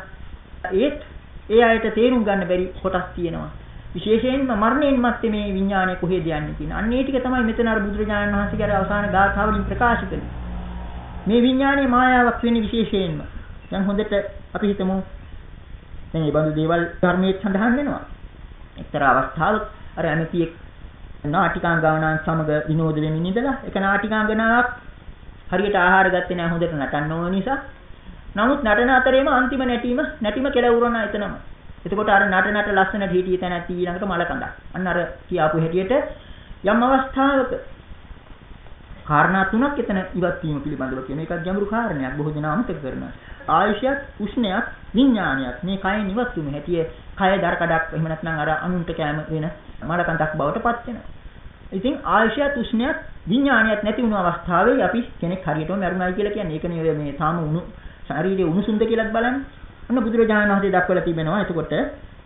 ඒත් ඒ අයට තේරුම් ගන්න බැරි කොටස් තියෙනවා. විශේෂයෙන්ම මරණයෙන් මත්තේ මේ විඥානය කොහෙද යන්නේ කියන. අන්න ඒ ටික තමයි මෙතන අර බුදුරජාණන් වහන්සේගේ අවසාන ගාථාවලින් ප්‍රකාශ කළේ. මේ විඥානයේ මායාවක් වෙන්නේ විශේෂයෙන්ම. දැන් හොඳට අපි හිතමු දැන් මේ බඳු දේවල් ධර්මයේ සඳහන් වෙනවා. එක්තරා අවස්ථාවක අර ඇමතියෙක් නාටිකාංගනාන් සමග විනෝද වෙමින් ඉඳලා එක නාටිකාංගනාවක් හරියට ආහාර ගත්තේ නැහැ හොඳට නටන්න ඕන නිසා. නමුත් නටන අතරේම අන්තිම නැටීම නැටීම කෙලවුරන එතනම. එතකොට අර නට නට ලස්සනට හිටිය තැන ඊළඟට මල කඳක්. අන්න අර කියාපු හැටියට යම් අවස්ථාවක කාරණා තුනක් එතන ඉවත් වීම පිළිබඳව කියන එකත් ගැඹුරු කාරණයක් බොහෝ දෙනා අමතක කරනවා. ආයුෂයත්, උෂ්ණයත්, විඥානයත් මේ කයෙන් ඉවත් වීම හැටිය කය දරකඩක් එහෙම නැත්නම් අර අනුන්ට කැම වෙන මලකඳක් බවට පත් වෙනවා. ඉතින් ආයුෂයත්, උෂ්ණයත්, විඥානයත් නැති වුණු අවස්ථාවේ අපි කෙනෙක් හරියටම මරුණයි කියලා කියන්නේ. ඒකනේ මේ තාම උණු ශාරීරික උණුසුම්ද කියලාත් බලන්න. ඔන්න බුදුරජාණන් වහන්සේ දක්වලා තිබෙනවා. එතකොට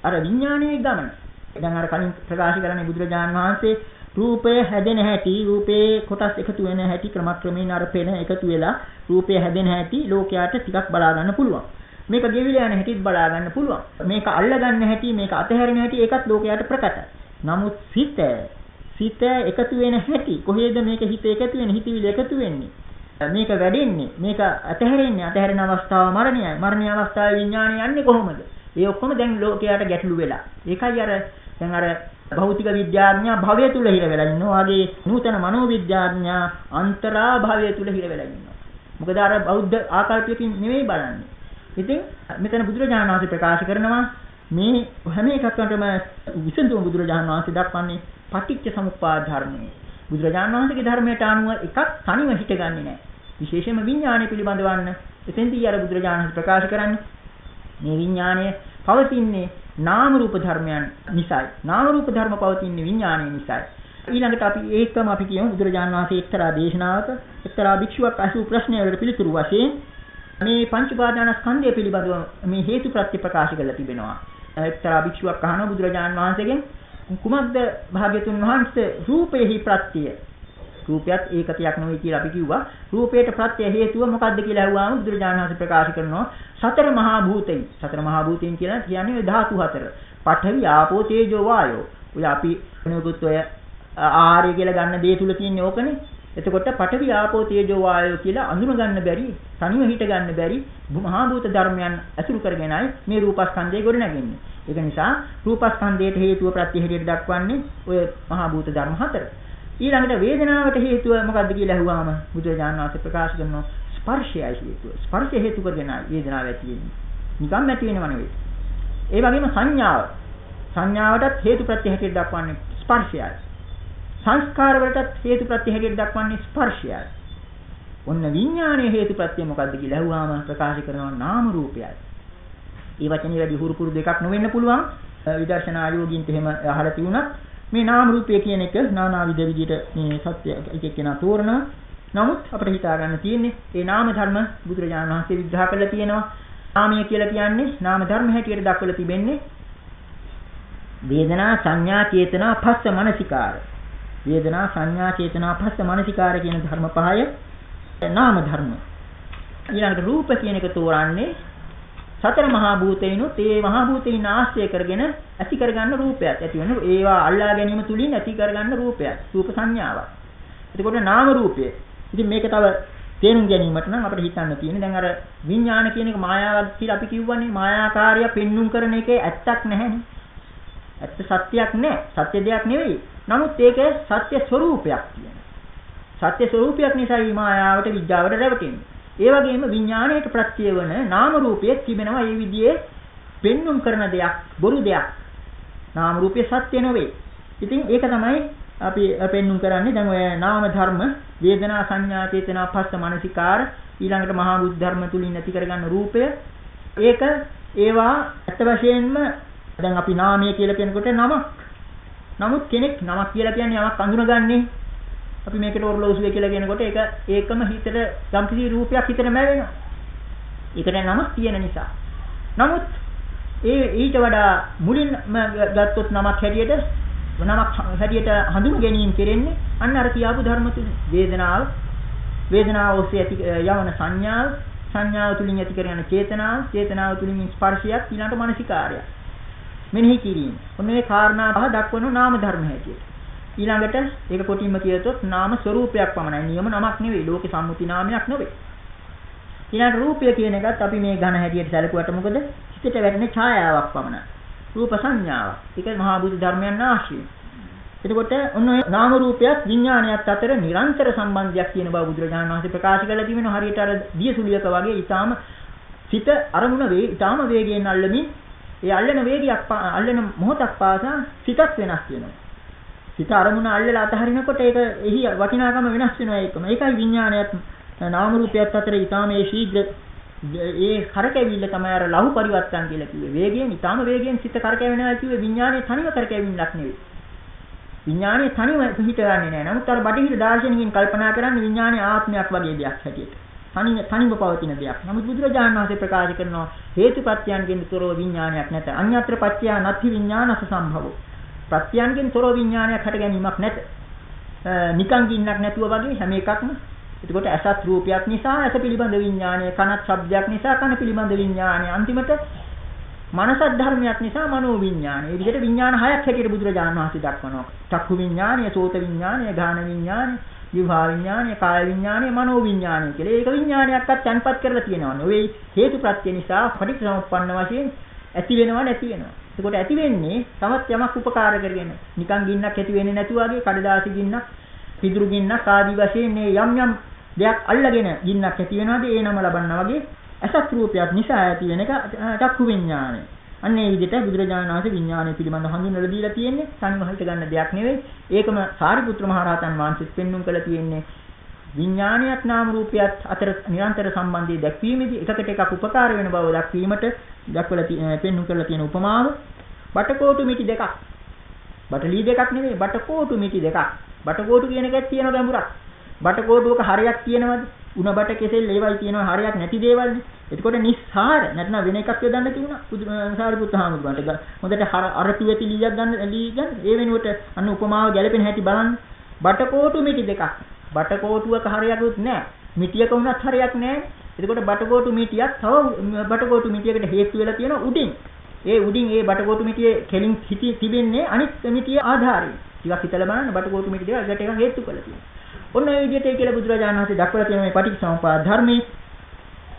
අර විඥානයේ ගමන. දැන් අර කලින් ප්‍රකාශ කරන්නේ බුදුරජාණන් වහන්සේ රූපය හැදෙන හැටි රූපේ කොටස් එකතු වෙන හැටි ක්‍රමක්‍රමයෙන් අර පෙන එකතු වෙලා රූපය හැදෙන හැටි ලෝකයට ටිකක් බලා ගන්න පුළුවන්. මේක ගෙවිලා යන හැටිත් බලා ගන්න පුළුවන්. මේක අල්ලගන්න හැටි, මේක අතහැරෙන හැටි ඒකත් ලෝකයට ප්‍රකටයි. නමුත් සිත සිත එකතු වෙන හැටි කොහේද මේක හිත එකතු වෙන හිතවිලි එකතු වෙන්නේ? මේක වැඩෙන්නේ, මේක අතහැරෙන්නේ, අතහැරෙන අවස්ථාව මරණයයි. මරණීය අවස්ථාවේ විඥාණය යන්නේ කොහොමද? ඒ ඔක්කොම දැන් ලෝකයට ගැටලු වෙලා. ඒකයි අර දැන් අර භෞතික විද්‍යාඥයා භවය තුල හිර වෙලා ඉන්නවා. වගේ නූතන මනෝවිද්‍යාඥයා අන්තරා භවය තුල හිර වෙලා ඉන්නවා. මොකද අර බෞද්ධ ආකල්පයකින් නෙවෙයි බලන්නේ. ඉතින් මෙතන බුදුරජාණන් වහන්සේ ප්‍රකාශ කරනවා මේ හැම එකකටම විසඳුම බුදුරජාණන් වහන්සේ දක්වන්නේ පටිච්ච සමුප්පාද ධර්මයේ. බුදුරජාණන් වහන්සේගේ ධර්මයට අනුව එකක් තනිව හිටගන්නේ නැහැ. විශේෂයෙන්ම විඥානය පිළිබඳවන්න එතෙන්දී අර බුදුරජාණන් වහන්සේ ප්‍රකාශ කරන්නේ මේ විඥානය පවතින්නේ නාම රූප ධර්මයන් නිසායි. නාම රූප ධර්ම පවතින්නේ විඥානය නිසායි. ඊළඟට අපි ඒකම අපි කියමු බුදුරජාණන් වහන්සේ එක්තරා දේශනාවක එක්තරා භික්ෂුවක් අසු ප්‍රශ්නයකට පිළිතුරු වශයෙන් මේ පංච උපාදානස්කන්ධය පිළිබඳව මේ හේතු ප්‍රත්‍ය ප්‍රකාශ කරලා තිබෙනවා. එක්තරා භික්ෂුවක් අහනවා බුදුරජාණන් වහන්සේගෙන් කුමක්ද භාග්‍යතුන් වහන්සේ රූපේහි ප්‍රත්‍ය රූපයත් ඒකතියක් නෙවෙයි කියලා අපි කිව්වා. රූපයට ප්‍රත්‍ය හේතුව මොකක්ද කියලා අහුවාම බුදුරජාණන් වහන්සේ ප්‍රකාශ කරනවා සතර මහා භූතයි. සතර මහා භූතයන් කියලා කියන්නේ ධාතු හතර. පඨවි ආපෝ තේජෝ වායෝ. ඔය අපි මොනකුත් ඔය ආහාරය කියලා ගන්න දේ තුල තියෙන්නේ ඕකනේ. එතකොට පඨවි ආපෝ තේජෝ වායෝ කියලා අඳුන ගන්න බැරි, තනිව හිට ගන්න බැරි මහා භූත ධර්මයන් ඇසුරු කරගෙනයි මේ රූපස්කන්ධය ගොඩනගන්නේ. ඒක නිසා රූපස්කන්ධයට හේතුව ප්‍රත්‍ය හැටියට දක්වන්නේ ඔය මහා භූත ධර්ම හතර. ඊළඟට වේදනාවට හේතුව මොකද්ද කියලා අහුවාම බුදුරජාණන් වහන්සේ ප්‍රකාශ කරනවා ස්පර්ශයයි හේතුව. ස්පර්ශය හේතු කරගෙනයි වේදනාව ඇති වෙන්නේ. නිකම් ඇති වෙනව නෙවෙයි. ඒ වගේම සංඥාව. සංඥාවටත් හේතු ප්‍රත්‍ය හැටියට දක්වන්නේ ස්පර්ශයයි. සංස්කාර වලටත් හේතුප්‍රත්‍ය හැටියට දක්වන්නේ ස්පර්ශයයි. ඔන්න විඥානයේ හේතුප්‍රත්‍ය මොකද්ද කියලා අහුවාම ප්‍රකාශ කරනවා නාම රූපයයි. මේ වචනේ වැඩි හුරු පුරු දෙකක් නොවෙන්න පුළුවන්. විදර්ශනා යෝගින්ට එහෙම අහලා තියුණත් මේ නාම රූපය කියන එක নানা විද විදිහට මේ සත්‍ය එක එක්කෙනා තෝරනවා. නමුත් අපිට හිතා ගන්න තියෙන්නේ මේ නාම ධර්ම බුදුරජාණන් වහන්සේ විග්‍රහ කරලා තියෙනවා. නාමය කියලා කියන්නේ නාම ධර්ම හැටියට දක්වලා තිබෙන්නේ වේදනා සංඥා චේතනා පස්ස මනසිකාර වේදනා සංඥා චේතනා පස්ස මනසිකාර කියන ධර්ම පහය නාම ධර්ම. ඊළඟට රූප කියන එක තෝරන්නේ සතර මහා භූතයිනුත් ඒ මහා භූතයින් ආශ්‍රය කරගෙන ඇති කරගන්න රූපයක් ඇති වෙන ඒවා අල්ලා ගැනීම තුලින් ඇති කරගන්න රූපයක් රූප සංඥාවක්. එතකොට නාම රූපය. ඉතින් මේක තව තේරුම් ගැනීමට නම් අපිට හිතන්න තියෙන්නේ දැන් අර විඥාන කියන එක මායාවක් කියලා අපි කියවන්නේ මායාකාරිය පෙන්눔 කරන එකේ ඇත්තක් නැහැනේ. ඇත්ත සත්‍යයක් නැහැ. සත්‍ය දෙයක් නෙවෙයි. නමුත් ඒක සත්‍ය ස්වરૂපයක් කියන. සත්‍ය ස්වરૂපයක් නිසායි මායාවට විඥාවට රැවටෙන්නේ. ඒ වගේම විඥාණයට ප්‍රත්‍යවන නාම රූපයේ තිබෙනවා. මේ විදිහේ පෙන්눔 කරන දෙයක්, බොරු දෙයක්. නාම රූපයේ සත්‍ය නෙවෙයි. ඉතින් ඒක තමයි අපි පෙන්눔 කරන්නේ. දැන් ඔය නාම ධර්ම වේදනා සංඥා චේතනා පස්ස මනසිකාර ඊළඟට මහා බුද්ධ ධර්ම තුලින් ඇති කරගන්න රූපය. ඒක ඒවා ඇත්ත වශයෙන්ම දැන් අපි නාමය කියලා කියනකොට නමක්. නමුත් කෙනෙක් නමක් කියලා කියන්නේ යමක් අඳුනගන්නේ. අපි මේකට ඔරලෝසුවේ කියලා කියනකොට ඒක ඒකම හිතට යම්කිසි රූපයක් හිතට මැවෙනවා. ඒකට නමක් තියෙන නිසා. නමුත් ඒ ඊට වඩා මුලින්ම ගත්තොත් නමක් හැටියට නමක් හැටියට හඳුන ගැනීම කෙරෙන්නේ අන්න අර කියාපු ධර්ම තුන වේදනාව වේදනාව ඔස්සේ ඇති යවන සංඥාව සංඥාව තුලින් ඇති කරන චේතනාව චේතනාව තුලින් ස්පර්ශයක් ඊළඟට මානසිකාරයක් මෙනෙහි කිරීම. ඔන්න මේ කාරණා පහ දක්වන නාම ධර්ම හැටියට. ඊළඟට ඒක කොටින්ම කියතොත් නාම ස්වરૂපයක් පමණයි. නියම නමක් නෙවෙයි. ලෝකේ සම්මුති නාමයක් නෙවෙයි. ඊළඟ රූපය කියන එකත් අපි මේ ඝන හැටියට සැලකුවට මොකද? හිතට වැටෙන ඡායාවක් පමණයි. රූප සංඥාවක්. ඒක මහා බුදු ධර්මයන් ආශ්‍රය. එතකොට ඔන්න ඔය නාම රූපයත් විඥානයත් අතර නිරන්තර සම්බන්ධයක් තියෙන බව බුදුරජාණන් වහන්සේ ප්‍රකාශ කරලා තිබෙනවා. හරියට අර දියසුලියක වගේ ඊටාම සිත අරමුණ වේ ඊටාම වේගයෙන් අල්ලමින් ඒ අල්ලන වේගයක් අල්ලන මොහොතක් පාසා සිතත් වෙනස් වෙනවා. සිත අරමුණ අල්ලලා අතහරිනකොට ඒක එහි වටිනාකම වෙනස් වෙනවා ඒකම. ඒකයි විඥානයත් නාම රූපයත් අතර ඊටාම ඒ ශීඝ්‍ර ඒ කරකැවිල්ල තමයි අර ලහු පරිවර්තන කියලා කිව්වේ. වේගයෙන් ඊටාම වේගයෙන් සිත කරකැවෙනවා කිව්වේ විඥානයේ තනිව කරකැවෙන්නක් නෙවෙයි. විඥානයේ තනිව පිහිටවන්නේ නැහැ. නමුත් අර බටහිර දාර්ශනිකයින් කල්පනා කරන්නේ විඥානයේ ආත්මයක් වගේ දෙයක් හැටියට. තනි තනිව පවතින දෙයක්. නමුත් බුදුරජාණන් වහන්සේ ප්‍රකාශ කරනවා හේතුපත්‍යයන්ගෙන් තොරව විඥානයක් නැත. අඤ්ඤත්‍ර පත්‍ය නැති විඥානස සම්භවෝ. ප්‍රත්‍යයන්ගෙන් තොරව විඥානයක් හට ගැනීමක් නැත. නිකන් ගින්නක් නැතුව වගේ හැම එකක්ම එතකොට ඇසත් රූපයක් නිසා ඇස පිළිබඳ විඥානය, කනත් ශබ්දයක් නිසා කන පිළිබඳ විඥානය, අන්තිමට මනසත් ධර්මයක් නිසා මනෝ විඥානය. මේ විදිහට විඥාන හයක් හැටියට බුදුරජාණන් වහන්සේ දක්වනවා. චක්කු විඥානය, සෝත විඥානය, ගාන විඥානය, විභා විඥානය, කාය විඥානය, මනෝ විඥානය කියලා. ඒක විඥානයක්වත් තන්පත් කරලා තියෙනවා. ඔය හේතු ප්‍රත්‍ය නිසා පටිච්චසමුප්පන්න වශයෙන් ඇති වෙනවා නැති වෙනවා. එතකොට ඇති වෙන්නේ තවත් යමක් උපකාර කරගෙන. නිකන් ගින්නක් ඇති වෙන්නේ නැතු වගේ කඩදාසි ගින්නක්, පිදුරු ගින්නක් ආදී වශයෙන් මේ යම් යම් දෙයක් අල්ලගෙන ගින්නක් ඇති වෙනවාද ඒ නම ලබන්නා වගේ අසත් රූපයක් නිසා ඇති වෙන එක චක්කු විඥානය. අන්න ඒ විදිහට බුදුරජාණන් වහන්සේ විඥානය පිළිබඳව හඳුන්වලා දීලා තියෙන්නේ සංවහිත ගන්න දෙයක් නෙවෙයි. ඒකම සාරිපුත්‍ර මහරහතන් වහන්සේත් පෙන්눔 කළා තියෙන්නේ විඥානයත් නාම රූපයත් අතර නිරන්තර සම්බන්ධය දැක්වීමේදී එකකට එකක් උපකාර වෙන බව දක්වීමට දක්වලා පෙන්눔 කරලා තියෙන උපමාව බටකොටු මිටි දෙකක්. බටලී දෙකක් නෙවෙයි බටකොටු මිටි දෙකක්. බටකොටු කියන එකක් තියෙන ගැඹුරක්. බටකොටුවක හරියක් තියෙනවද? උණ බට කෙසෙල් ඒවයි තියෙනවා හරියක් නැති දේවල්නේ. එතකොට නිස්සාර නැත්නම් වෙන එකක් යොදන්න තිබුණා. සාරිපුත්ත හාමුදුරුවන්ට හොඳට අරටු වෙති ලීයක් ගන්න ලී ගන්න. ඒ වෙනුවට අන්න උපමාව ගැලපෙන හැටි බලන්න. බටකොටු මිටි දෙකක්. බටකොටුවක හරියකුත් නැහැ. මිටියක වුණත් හරියක් නැහැ. එතකොට බටකොටු මිටියක් තව බටකොටු මිටියකට හේතු වෙලා තියෙනවා උඩින්. ඒ උඩින් ඒ බටකොටු මිටියේ කෙලින් හිටි තිබෙන්නේ අනිත් මිටියේ ආධාරයෙන්. ටිකක් හිතලා බලන්න බටකොටු මිටි දෙක එකට එක හේතු කරලා තියෙනවා. ඔන්න ඒ විදිහට කියලා බුදුරජාණන් වහන්සේ දක්වලා තියෙන මේ පටිච්චසමුප්පාද ධර්මයේ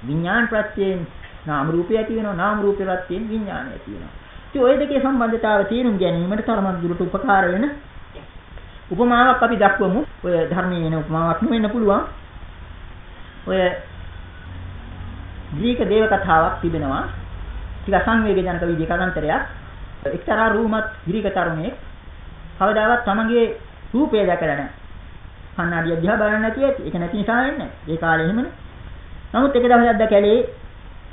විඥාන ප්‍රත්‍යයෙන් නාම රූපය ඇති වෙනවා නාම රූපය ප්‍රත්‍යයෙන් විඥානය ඇති වෙනවා. ඉතින් ওই දෙකේ සම්බන්ධතාවය තේරුම් ගැනීමට තරමක් දුරට උපකාර වෙන උපමාවක් අපි දක්වමු. ඔය ධර්මයේ එන උපමාවක් නෙවෙන්න පුළුවන්. ඔය ග්‍රීක දේව කතාවක් තිබෙනවා. ටික සංවේගජනක විදිහේ කතාන්තරයක්. එක්තරා රූමත් ග්‍රීක තරුණයෙක් කවදාවත් තමගේ රූපය දැකලා නැහැ. කන්නඩිය දිහා බලන්නේ නැති ඇති. ඒක නැති නිසා වෙන්නේ. ඒ කාලේ එහෙමනේ. නමුත් එක දවසක් දැ කැලේ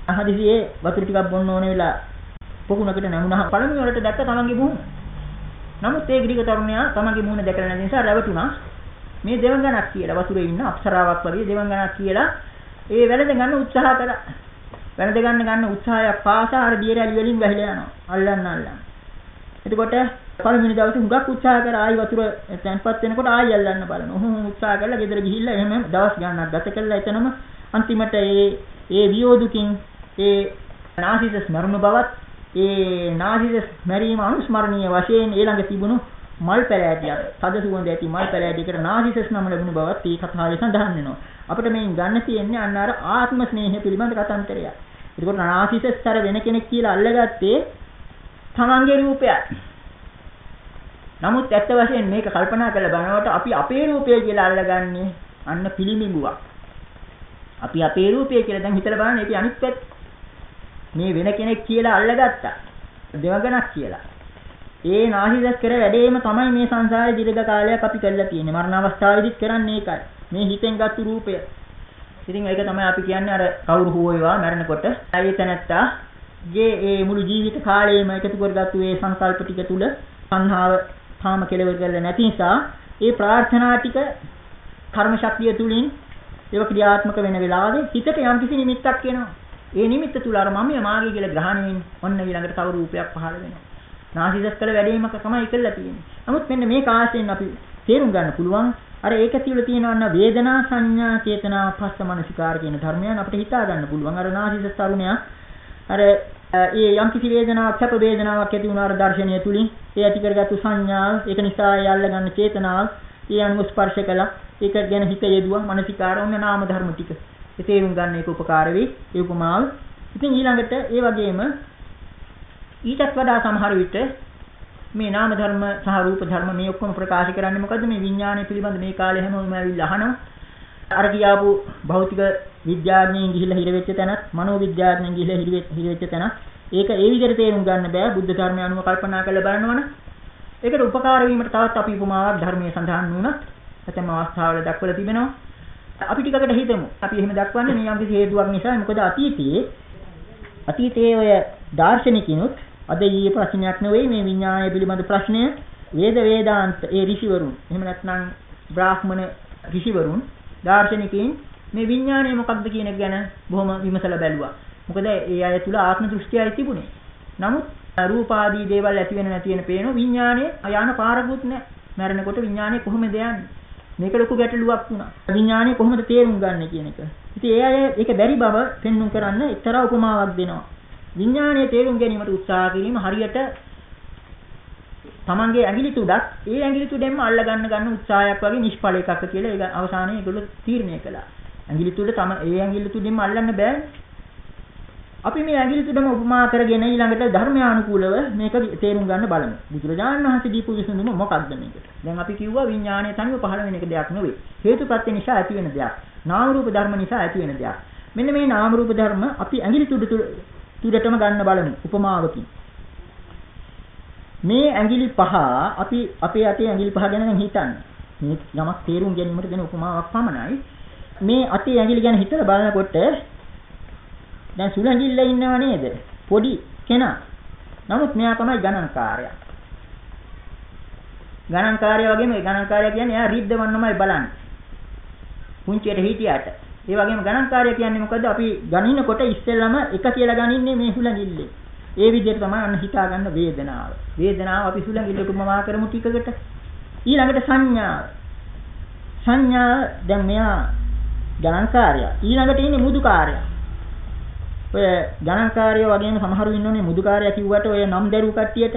අහදිසියේ වතුර ටිකක් බොන්න ඕන වෙලා පොකුණකට නැමුණා. පළමුව වලට දැක්ක තමන්ගේ මුහුණ. නමුත් ඒ ග්‍රීක තරුණයා තමන්ගේ මුහුණ දැකලා නැති නිසා රැවටුණා. මේ දෙවංගනක් කියලා වතුරේ ඉන්න අප්සරාවක් වගේ දෙවංගනක් කියලා ඒ වැළඳ ගන්න උත්සාහ කළා. වැළඳ ගන්න ගන්න උත්සාහයක් පාසා අර බියරැලි වලින් වැහිලා යනවා. අල්ලන්න අල්ලන්න. එතකොට පළවෙනි දවසේ හුඟක් උත්සාහ කරා ආයි වතුර තැන්පත් වෙනකොට ආයි අල්ලන්න බලන. ඔහොම උත්සාහ කරලා ගෙදර ගිහිල්ලා එහෙම දවස් ගණනක් ගත කළා එතනම අන්තිමට ඒ ඒ වියෝදුකින් ඒ නාසිසස් මරුණු බවත් ඒ නාසිසස් මැරීම අනුස්මරණීය වශයෙන් ඊළඟ තිබුණු මල් පැලෑටියක් තද සුවඳ ඇති මල් පැලෑටියකට නාසිසස් නම ලැබුණු බවත් මේ කතාවේ සඳහන් වෙනවා. අපිට මේන් ගන්න තියෙන්නේ අන්න අර ආත්ම ස්නේහය පිළිබඳ කතාන්තරයක්. ඒකට නාසිසස් තර වෙන කෙනෙක් කියලා අල්ලගත්තේ තමන්ගේ රූපයයි. නමුත් ඇත්ත වශයෙන් මේක කල්පනා කරලා බලනකොට අපි අපේ රූපය කියලා අල්ලගන්නේ අන්න පිළිමිඹුවක්. අපි අපේ රූපය කියලා දැන් හිතලා බලන්න ඒකේ අනිත් පැත්ත. මේ වෙන කෙනෙක් කියලා අල්ලගත්තා. දෙවගණක් කියලා. ඒ නාහිදස් කර වැඩේම තමයි මේ සංසාරේ දීර්ඝ කාලයක් අපි කරලා තියෙන්නේ. මරණ අවස්ථාවේදීත් කරන්නේ ඒකයි. මේ හිතෙන් ගත්තු රූපය. ඉතින් ඒක තමයි අපි කියන්නේ අර කවුරු හෝ ඒවා මරණකොට ඒ තැනත්තා ගේ ඒ මුළු ජීවිත කාලයේම එකතු කරගත්තු ඒ සංකල්ප ටික තුල සංහාව තාම කෙලවර කරලා නැති නිසා ඒ ප්‍රාර්ථනා ටික කර්ම ශක්තිය තුලින් ඒව ක්‍රියාත්මක වෙන වෙලාවේ හිතට යම්කිසි නිමිත්තක් එනවා. ඒ නිමිත්ත තුල අර මම මාගේ කියලා ග්‍රහණය වෙන්නේ. ඔන්න ඊළඟට තව රූපයක් පහළ වෙනවා. නාසිසස් කළ වැඩේමක තමයි කළා තියෙන්නේ. නමුත් මෙන්න මේ කාශයෙන් අපි තේරුම් ගන්න පුළුවන් අර ඒක තියලා තියෙනවා වේදනා සංඥා චේතනා පස්ස මනසිකාර කියන ධර්මයන් අපිට හිතා ගන්න පුළුවන්. අර නාසිසස් තරුණයා අර ඒ යම් කිසි වේදනාවක් සැප වේදනාවක් ඇති වුණාර දර්ශනීය තුලින් ඒ ඇති කරගත්තු සංඥාව ඒක නිසා ඒ අල්ලගන්න චේතනාව ඒ අනුව ස්පර්ශ කළා ඒක ගැන හිත යෙදුවා මානසිකාර ඔන්න නාම ධර්ම ටික ඒ තේරුම් ගන්න එක උපකාර වෙයි ඒ උපමාව ඉතින් ඊළඟට ඒ වගේම ඊටත් වඩා සමහර විට මේ නාම ධර්ම සහ රූප ධර්ම මේ ඔක්කොම ප්‍රකාශ කරන්නේ මොකද්ද? මේ විඥානය පිළිබඳ මේ කාලේ හැමෝම ඇවිල්ලා අහනවා. අර කියාපු භෞතික විද්‍යාඥයින් ගිහිල්ලා හිර වෙච්ච තැනත් මනෝ විද්‍යාඥයින් ගිහිල්ලා හිර වෙච්ච හිර වෙච්ච තැනත්. ඒක ඒ විදිහට තේරුම් ගන්න බෑ. බුද්ධ ධර්මය අනුව කල්පනා කරලා බලනවනේ ඒකට උපකාර වීමට තවත් අපි උපමාවක් ධර්මයේ සඳහන් වුණත් ඇතැම් අවස්ථාවල දක්වලා තිබෙනවා. අපි ටිකකට හිතමු. අපි එහෙම දක්වන්නේ මේ යම් කිසි හේතුවක් නිසා. මොකද අතීතයේ අතීතයේ ඔය දාර්ශනිකිනුත් අද ඊයේ ප්‍රශ්නයක් නෙවෙයි මේ විඥානය පිළිබඳ ප්‍රශ්නය වේද වේදාන්ත ඒ ඍෂිවරුන් එහෙම නැත්නම් බ්‍රාහ්මණ ඍෂිවරුන් දාර්ශනිකයින් මේ විඥානය මොකක්ද කියන එක ගැන බොහොම විමසලා බැලුවා. මොකද ඒ අය තුල ආත්ම දෘෂ්ටියයි තිබුණේ. නමුත් රූප ආදී දේවල් ඇති වෙන නැති වෙන පේන විඥානයේ යන පාරකුත් නැහැ. මැරෙනකොට විඥානය කොහොමද යන්නේ? මේක ලොකු ගැටලුවක් වුණා. විඥානය කොහොමද තේරුම් ගන්න කියන එක. ඉතින් ඒ අය ඒක බැරි බව පෙන්눔 කරන්න එක්තරා උපමාවක් දෙනවා. විඥානය තේරුම් ගැනීමට උත්සාහ කිරීම හරියට තමන්ගේ ඇඟිලි තුඩක් ඒ ඇඟිලි තුඩෙන්ම අල්ල ගන්න ගන්න උත්සාහයක් වගේ නිෂ්ඵල එකක් කියලා ඒක අවසානයේ ඒගොල්ලෝ තීරණය කළා. ඇඟිලි තුඩ තම ඒ ඇඟිලි තුඩෙන්ම අල්ලන්න බෑ. අපි මේ ඇඟිලි තුඩම උපමා කරගෙන ඊළඟට ධර්මයානුකූලව මේක තේරුම් ගන්න බලමු. බුදුරජාණන් වහන්සේ දීපු විසඳුම මොකක්ද මේකට? දැන් අපි කිව්වා විඥානය තනිව පහළ වෙන එක දෙයක් නෙවෙයි. හේතුප්‍රත්‍ය නිසා ඇති වෙන දෙයක්. නාම රූප ධර්ම නිසා ඇති වෙන දෙයක්. මෙන්න මේ නාම රූප ධර්ම අපි ඇඟිලි තුඩ තුඩටම ගන්න බලමු උපමාවකින්. මේ ඇඟිලි පහ අපි අපේ අතේ ඇඟිලි පහ ගැන හිතන්න. මේ යමක් තේරුම් ගැනීමට දෙන උපමාවක් පමණයි. මේ අතේ ඇඟිලි ගැන හිතලා බලනකොට දැන් සුළඟිල්ල ඉන්නව නේද? පොඩි කෙනා. නමුත් මෙයා තමයි ගණන්කාරයා. ගණන්කාරයා වගේම ඒ ගණන්කාරයා කියන්නේ එයා රිද්දවන්නමයි බලන්නේ. පුංචියට හිටියට. ඒ වගේම ගණන්කාරයා කියන්නේ මොකද? අපි ගණිනකොට ඉස්සෙල්ලම එක කියලා ගණින්නේ මේ සුළඟිල්ලේ. ඒ විදිහට තමයි අන්න හිතා ගන්න වේදනාව. වේදනාව අපි සුළඟිල්ලට උපමා කරමු ටිකකට. ඊළඟට සංඥාව. සංඥා දැන් මෙයා ගණන්කාරයා. ඊළඟට ඉන්නේ මුදුකාරයා. ඔය ගණන්කාරයෝ වගේම සමහරු ඉන්නෝනේ මුදුකාරයා කිව්වට ඔය නම් දරු කට්ටියට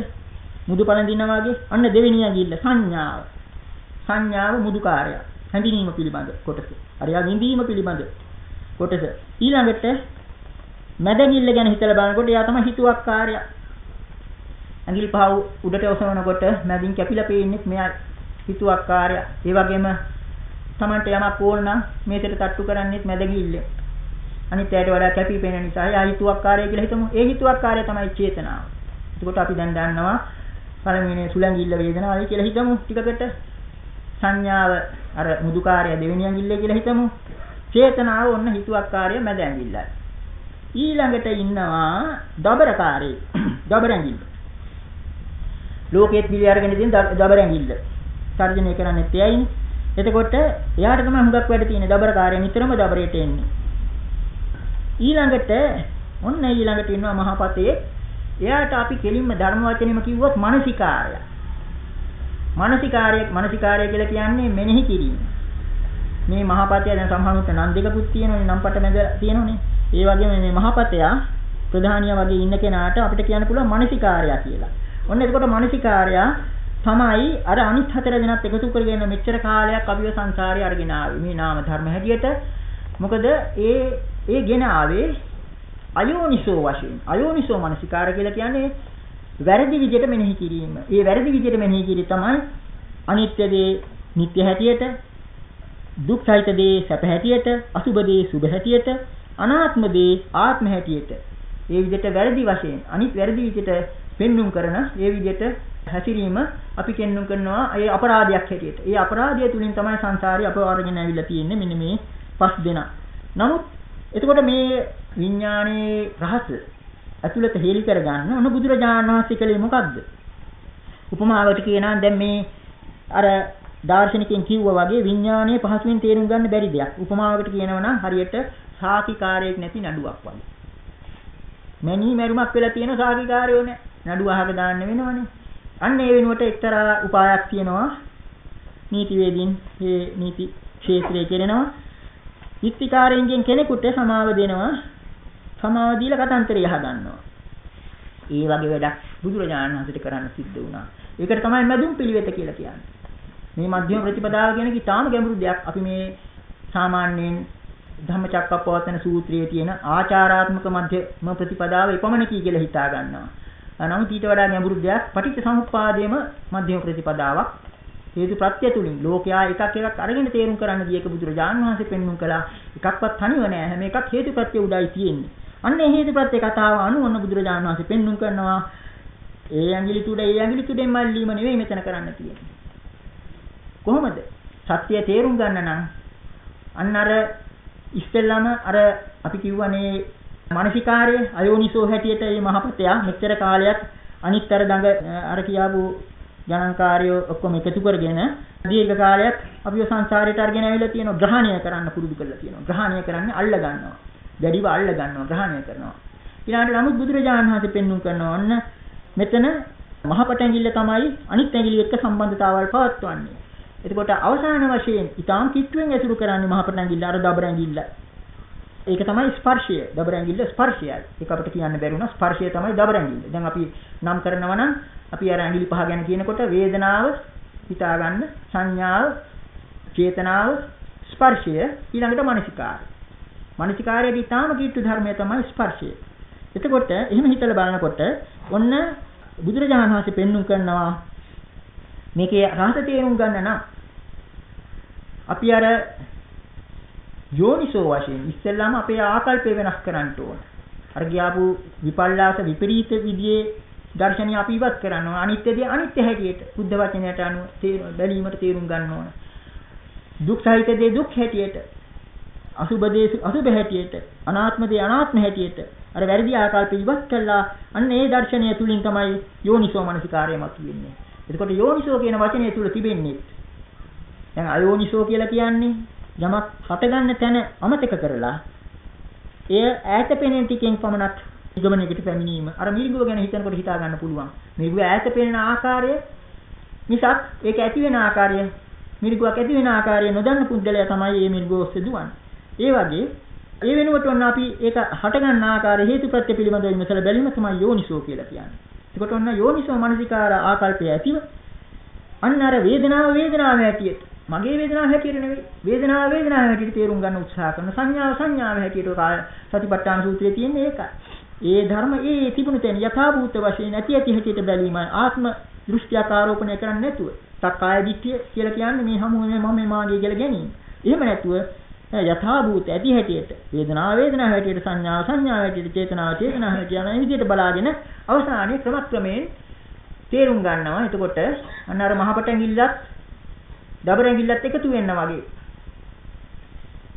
මුදු පළඳිනවා වගේ අන්න දෙවෙනිය ගිල්ල සංඥාව. සංඥාව මුදුකාරයා. හැඳිනීම පිළිබඳ කොටස. අරයා විඳීම පිළිබඳ කොටස. ඊළඟට මැදගිල්ල ගැන හිතලා බලනකොට එයා තමයි හිතුවක්කාරයා. ඇඟිලි පහ උඩට ඔසවනකොට මැදින් කැපිලා පේන්නේ මෙයා හිතුවක්කාරයා. ඒ වගේම Tamante යමක් ඕන නම් මේකට තට්ටු කරන්නේත් මැදගිල්ල. අනිත් ඇයට වඩා කැපී පෙනෙන නිසා එයා හිතුවක්කාරය කියලා හිතමු. ඒ හිතුවක්කාරය තමයි චේතනාව. එතකොට අපි දැන් දන්නවා පළවෙනි සුලංගිල්ල වේදනාවයි කියලා හිතමු ටිකකට. සංඥාව අර මුදුකාරය දෙවෙනි ඇඟිල්ල කියලා හිතමු. චේතනාව ඔන්න හිතුවක්කාරය මැද ඇඟිල්ලයි. ඊළඟට ඉන්නවා දබරකාරී. දබර ඇඟිල්ල. ලෝකෙත් පිළි අරගෙන තියෙන දබර ඇඟිල්ල. තර්ජනය කරන්නේ එයයිනේ. එතකොට එයාට තමයි හුඟක් වැඩ තියෙන්නේ දබරකාරය නිතරම දබරයට එන්නේ. ඊළඟට ඔන්න ඊළඟට ඉන්නවා මහපතේ. එයාට අපි කෙලින්ම ධර්ම වචනේම කිව්වොත් මානසිකාරය. මානසිකාරය මානසිකාරය කියලා කියන්නේ මෙනෙහි කිරීම. මේ මහපතේ දැන් සමහරුන්ට නම් දෙකකුත් තියෙනවනේ නම් පට මැද තියෙනවනේ. ඒ වගේම මේ මහපතයා ප්‍රධානියා වගේ ඉන්න කෙනාට අපිට කියන්න පුළුවන් මානසිකාරය කියලා. ඔන්න එතකොට මානසිකාරය තමයි අර අනිත් හතර දෙනාත් එකතු කරගෙන මෙච්චර කාලයක් අභිව සංසාරේ අරගෙන ආවේ. මේ නාම ධර්ම හැටියට මොකද ඒ ඒ ගෙන ආවේ අයෝනිසෝ වශයෙන්. අයෝනිසෝ මනසිකාර කියලා කියන්නේ වැරදි විදිහට මෙනෙහි කිරීම. ඒ වැරදි විදිහට මෙනෙහි කිරි තමයි අනිත්‍ය දේ නිට්ටය හැටියට, දුක් සහිත දේ සැප හැටියට, අසුබ දේ සුබ හැටියට, අනාත්ම දේ ආත්ම හැටියට. ඒ විදිහට වැරදි වශයෙන් අනිත් වැරදි විදිහට පෙන්눔 කරන ඒ විදිහට හැසිරීම අපි කෙන්නුම් කරනවා ඒ අපරාධයක් හැටියට. ඒ අපරාධය තුලින් තමයි සංසාරේ අපව අරගෙන ඇවිල්ලා තියෙන්නේ මෙන්න මේ පස් දෙනා. නමුත් එතකොට මේ විඥානයේ රහස ඇතුළත හේලි කරගන්න ඔන්න බුදුරජාණන් වහන්සේ කලේ මොකද්ද? උපමාවට කියනවා දැන් මේ අර දාර්ශනිකයන් කිව්වා වගේ විඥානයේ පහසුවෙන් තේරුම් ගන්න බැරි දෙයක්. උපමාවකට කියනවා නම් හරියට සාකිකාරයක් නැති නඩුවක් වගේ. මැනී මරුමක් වෙලා තියෙන සාකිකාරයෝ නෑ. නඩුව අහක දාන්න වෙනවනේ. අන්න ඒ වෙනුවට එක්තරා උපායක් තියෙනවා. නීතිවේදීන් මේ නීති ක්ෂේත්‍රයේ කෙරෙනවා. යුක්තිකාරයෙන් කෙනෙකුට සමාව දෙනවා. සමාව දීලා කතන්තරය හදන්නවා. ඒ වගේ වැඩක් බුදුරජාණන් වහන්සේට කරන්න සිද්ධ වුණා. ඒකට තමයි මැදුම් පිළිවෙත කියලා කියන්නේ. මේ මධ්‍යම ප්‍රතිපදාව කියන එක තාම ගැඹුරු දෙයක්. අපි මේ සාමාන්‍යයෙන් ධම්මචක්කප්පවත්තන සූත්‍රයේ තියෙන ආචාරාත්මක මධ්‍යම ප්‍රතිපදාව එපමණකී කියලා හිතා ගන්නවා. නමුත් ඊට වඩා ගැඹුරු දෙයක් පටිච්ච සමුප්පාදයේම මධ්‍යම ප්‍රතිපදාවක්. හේතු ප්‍රත්‍ය තුලින් ලෝකයා එකක් එකක් අරගෙන තේරුම් කරන්න ගියක බුදුරජාණන් වහන්සේ පෙන්වුම් කළා එකක්වත් තනිව නෑ හැම එකක් හේතු ප්‍රත්‍ය උඩයි තියෙන්නේ. අන්න ඒ හේතු ප්‍රත්‍ය කතාව අනුව ඔන්න බුදුරජාණන් වහන්සේ පෙන්වුම් කරනවා ඒ ඇඟිලි තුඩ ඒ ඇඟිලි තුඩෙන් මල්ලීම නෙවෙයි මෙතන කරන්න තියෙන්නේ. කොහොමද? සත්‍ය තේරුම් ගන්න නම් අන්න අර ඉස්සෙල්ලාම අර අපි කිව්වනේ මානසිකාර්ය අයෝනිසෝ හැටියට මේ මහපතයා මෙච්චර කාලයක් අනිත්තර දඟ අර කියාපු ගණන්කාරයෝ ඔක්කොම එකතු කරගෙන දීර්ඝ කාලයක් අපිව සංසාරයට අරගෙන ආවිලා තියෙනවා ග්‍රහණය කරන්න පුරුදු කරලා තියෙනවා ග්‍රහණය කරන්නේ අල්ල ගන්නවා දැඩිව අල්ල ගන්නවා ග්‍රහණය කරනවා ඊළඟට නමුත් බුදුරජාණන් වහන්සේ පෙන්눔 කරනවා ඔන්න මෙතන මහපට ඇඟිල්ල තමයි අනිත් ඇඟිලි එක්ක සම්බන්ධතාවල් පවත්වන්නේ එතකොට අවසාන වශයෙන් ඊටාම් කිට්ටුවෙන් ඇසුරු කරන්නේ මහපට ඇඟිල්ල අර දබර ඇඟිල්ල. ඒක තමයි ස්පර්ශය. දබර ඇඟිල්ල ස්පර්ශයයි. ඒක අපිට කියන්න බැරි වුණා ස්පර්ශය තමයි දබර ඇඟිල්ල. දැන් අපි නම් කරනවා නම් අපි අර ඇඟිලි පහ ගැන කියනකොට වේදනාව හිතා ගන්න සංඥාව චේතනාව ස්පර්ශය ඊළඟට මානසිකාරය. මානසිකාරයේදී තාම කීට්ටු ධර්මය තමයි ස්පර්ශය. එතකොට එහෙම හිතලා බලනකොට ඔන්න බුදුරජාණන් වහන්සේ පෙන්눔 කරනවා මේකේ රහස තේරුම් ගන්න නම් අපි අර යෝනිසෝ වශයෙන් ඉස්සෙල්ලාම අපේ ආකල්පය වෙනස් කරන්න ඕන. අර ගියාපු විපල්ලාස විපරීත විදියේ දර්ශනය අපි ඉවත් කරන්න ඕන. අනිත්‍යදී අනිත්‍ය හැටියට බුද්ධ වචනයට අනුව බැලීමට තේරුම් ගන්න ඕන. දුක් සහිත දේ දුක් හැටියට අසුබ දේ අසුබ හැටියට අනාත්ම දේ අනාත්ම හැටියට අර වැරදි ආකල්ප ඉවත් කළා අන්න ඒ දර්ශනය තුලින් තමයි යෝනිසෝ මනසිකාරය මතුවෙන්නේ. එතකොට යෝනිසෝ කියන වචනය තුල තිබෙන්නේ දැන් අයෝනිසෝ කියලා කියන්නේ යමක් හටගන්න තැන අමතක කරලා එය ඈත පෙනෙන ටිකෙන් පමණක් නිගමනයකට පැමිණීම. අර මිරිඟුව ගැන හිතනකොට හිතා ගන්න පුළුවන්. මිරිඟුව ඈත පෙනෙන ආකාරය මිසක් ඒක ඇති වෙන ආකාරය මිරිඟුවක් ඇති වෙන ආකාරය නොදන්න පුද්ගලයා තමයි මේ මිරිඟුව ඔස්සේ දුවන්නේ. ඒ වගේ ඒ වෙනුවට ඔන්න අපි ඒක හටගන්න ආකාරය හේතුප්‍රත්‍ය පිළිබඳව විමසලා බැලීම තමයි යෝනිසෝ කියලා කියන්නේ. එතකොට ඔන්න යෝනිසෝ මනසිකාර ආකල්පය ඇතිව අන්න අර වේදනාව වේදනාව හැටියට මගේ වේදනාව හැටියට නෙවෙයි වේදනාව වේදනාව හැටියට තේරුම් ගන්න උත්සාහ කරන සංඥාව සංඥාව හැටියට කාය සතිපට්ඨාන සූත්‍රයේ තියෙන්නේ ඒකයි. ඒ ධර්ම ඒ තිබුණු තැන යථාභූත වශයෙන් ඇති ඇති හැටියට බැලීමයි ආත්ම දෘෂ්ටියක් ආරෝපණය කරන්නේ නැතුව. සක්කාය දිට්ඨිය කියලා කියන්නේ මේ හමුවේ මම මාගේ කියලා ගැනීම. එහෙම නැතුව යථාභූත ඇති හැටියට වේදනාව වේදනාව හැටියට සංඥාව සංඥාව හැටියට චේතනාව චේතනාව හැටියට යන විදිහට බලාගෙන අවසානයේ ක්‍රමක්‍රමයෙන් තේරුම් ගන්නවා. එතකොට අන්න අර මහපට ඇඟිල්ලත් දබර ඇඟිල්ලත් එකතු වෙන්න වගේ.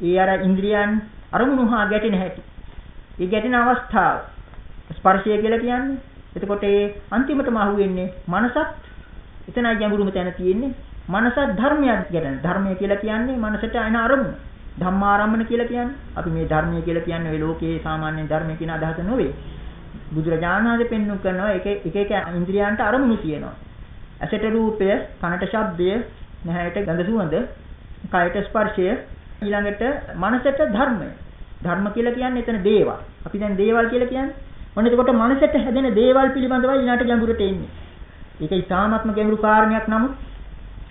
ඒ අර ඉන්ද්‍රියන් අරමුණු හා ගැටෙන හැටි. ඒ ගැටෙන අවස්ථාව ස්පර්ශය කියලා කියන්නේ. එතකොට ඒ අන්තිමටම අහුවෙන්නේ මනසත් එතනයි ගැඹුරුම තැන තියෙන්නේ. මනසත් ධර්මයක් ගැටෙන. ධර්මය කියලා කියන්නේ මනසට එන අරමුණ. ධම්මාරම්මන කියලා කියන්නේ අපි මේ ධර්මය කියලා කියන්නේ ඔය ලෝකයේ සාමාන්‍ය ධර්මය කියන අදහස නෙවෙයි. බුදුරජාණන් වහන්සේ පෙන්වු කරනවා එක එක එක ඉන්ද්‍රියන්ට අරමුණු තියෙනවා. ඇසට රූපය, කනට ශබ්දය, නැහැට ගඳ සුවඳ, කයට ස්පර්ශය, ඊළඟට මනසට ධර්මය. ධර්ම කියලා කියන්නේ එතන දේවල්. අපි දැන් දේවල් කියලා කියන්නේ. මොන එතකොට මනසට හැදෙන දේවල් පිළිබඳවයි ඊළාට ගැඹුරට එන්නේ. ඒක ඉතාමත්ම ගැඹුරු කාරණයක් නමුත්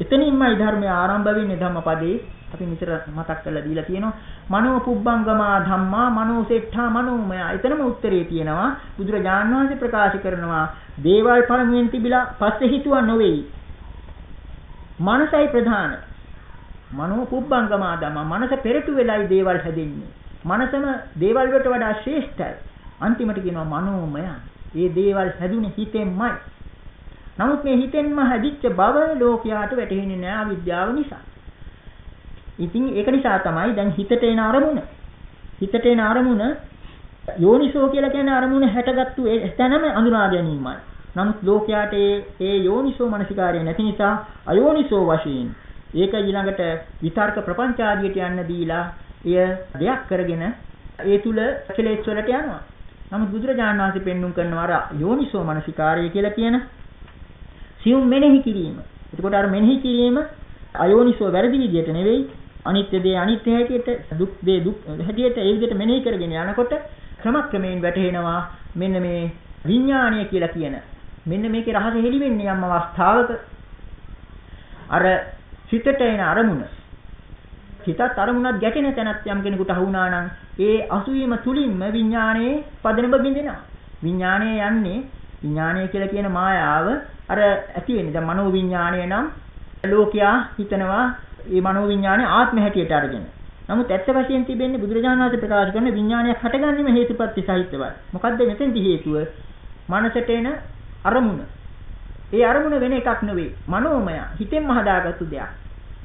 එතනින්මයි ධර්මය ආරම්භ වෙන්නේ ධම්මපදේ. අපි නිතර මතක් කරලා දීලා තියෙනවා. මනෝ පුබ්බංගමා ධම්මා මනෝ සෙට්ඨා මනෝමය. එතනම උත්තරේ තියෙනවා. බුදුරජාණන් වහන්සේ ප්‍රකාශ කරනවා දේවල් පළමුවෙන් තිබිලා පස්සේ හිතුවා නොවේයි. මනසයි ප්‍රධාන. මනෝ පුබ්බංගමා ධම්මා මනස පෙරටු වෙලයි දේවල් හැදෙන්නේ. මනසම දේවල් වලට වඩා ශ්‍රේෂ්ඨයි. අන්තිමට කියනවා මනෝමය. මේ දේවල් හැදුනේ හිතෙන්මයි. නමුත් මේ හිතෙන්ම හැදිච්ච බව ලෝකයාට වැටහෙන්නේ නැහැ අවිද්‍යාව නිසා. ඉතින් ඒක නිසා තමයි දැන් හිතට එන අරමුණ. හිතට එන අරමුණ යෝනිසෝ කියලා කියන්නේ අරමුණ හැටගත්තු එතනම අඳුනා ගැනීමයි. නමුත් ලෝකයාට ඒ යෝනිසෝ මනසිකාරය නැති නිසා අයෝනිසෝ වශයෙන් ඒක ඊළඟට විතර්ක ප්‍රපංච ආදියට යන්න දීලා එය දෙයක් කරගෙන ඒ තුල කෙලෙස් වලට යනවා. නමුත් බුදුරජාණන් වහන්සේ පෙන්눔 කරනවා අර යෝනිසෝ මනසිකාරය කියලා කියන සියුම් මෙනෙහි කිරීම. එතකොට අර මෙනෙහි කිරීම අයෝනිසෝ වැරදි විදියට නෙවෙයි අනිත්‍ය දේ අනිත්‍ය හැටියට දුක් දේ දුක් හැටියට ඒ විදිහට මෙනෙහි කරගෙන යනකොට ක්‍රමක්‍රමයෙන් වැටහෙනවා මෙන්න මේ විඥාණය කියලා කියන. මෙන්න මේකේ රහස හෙළි වෙන්නේ යම් අවස්ථාවක අර සිතට එන අරමුණ. හිතත් අරමුණත් ගැටෙන තැනත් යම් කෙනෙකුට අහුණා නම් ඒ අසුවීම තුලින්ම විඥානයේ පදනම බින්දෙනවා විඥානය යන්නේ විඥානය කියලා කියන මායාව අර ඇති වෙන්නේ දැන් මනෝ විඥානය නම් ලෝකයා හිතනවා මේ මනෝ විඥානේ ආත්ම හැටියට අරගෙන. නමුත් ඇත්ත වශයෙන් තිබෙන්නේ බුදුරජාණන් වහන්සේ ප්‍රකාශ කරන විඥානයක් හටගන්නේම හේතුපත්‍ය සහිතවයි. මොකද්ද මෙතෙන්දි හේතුව? මනසට එන අරමුණ. ඒ අරමුණ වෙන එකක් නෙවෙයි. මනෝමය හිතෙන්ම හදාගත්තු දෙයක්.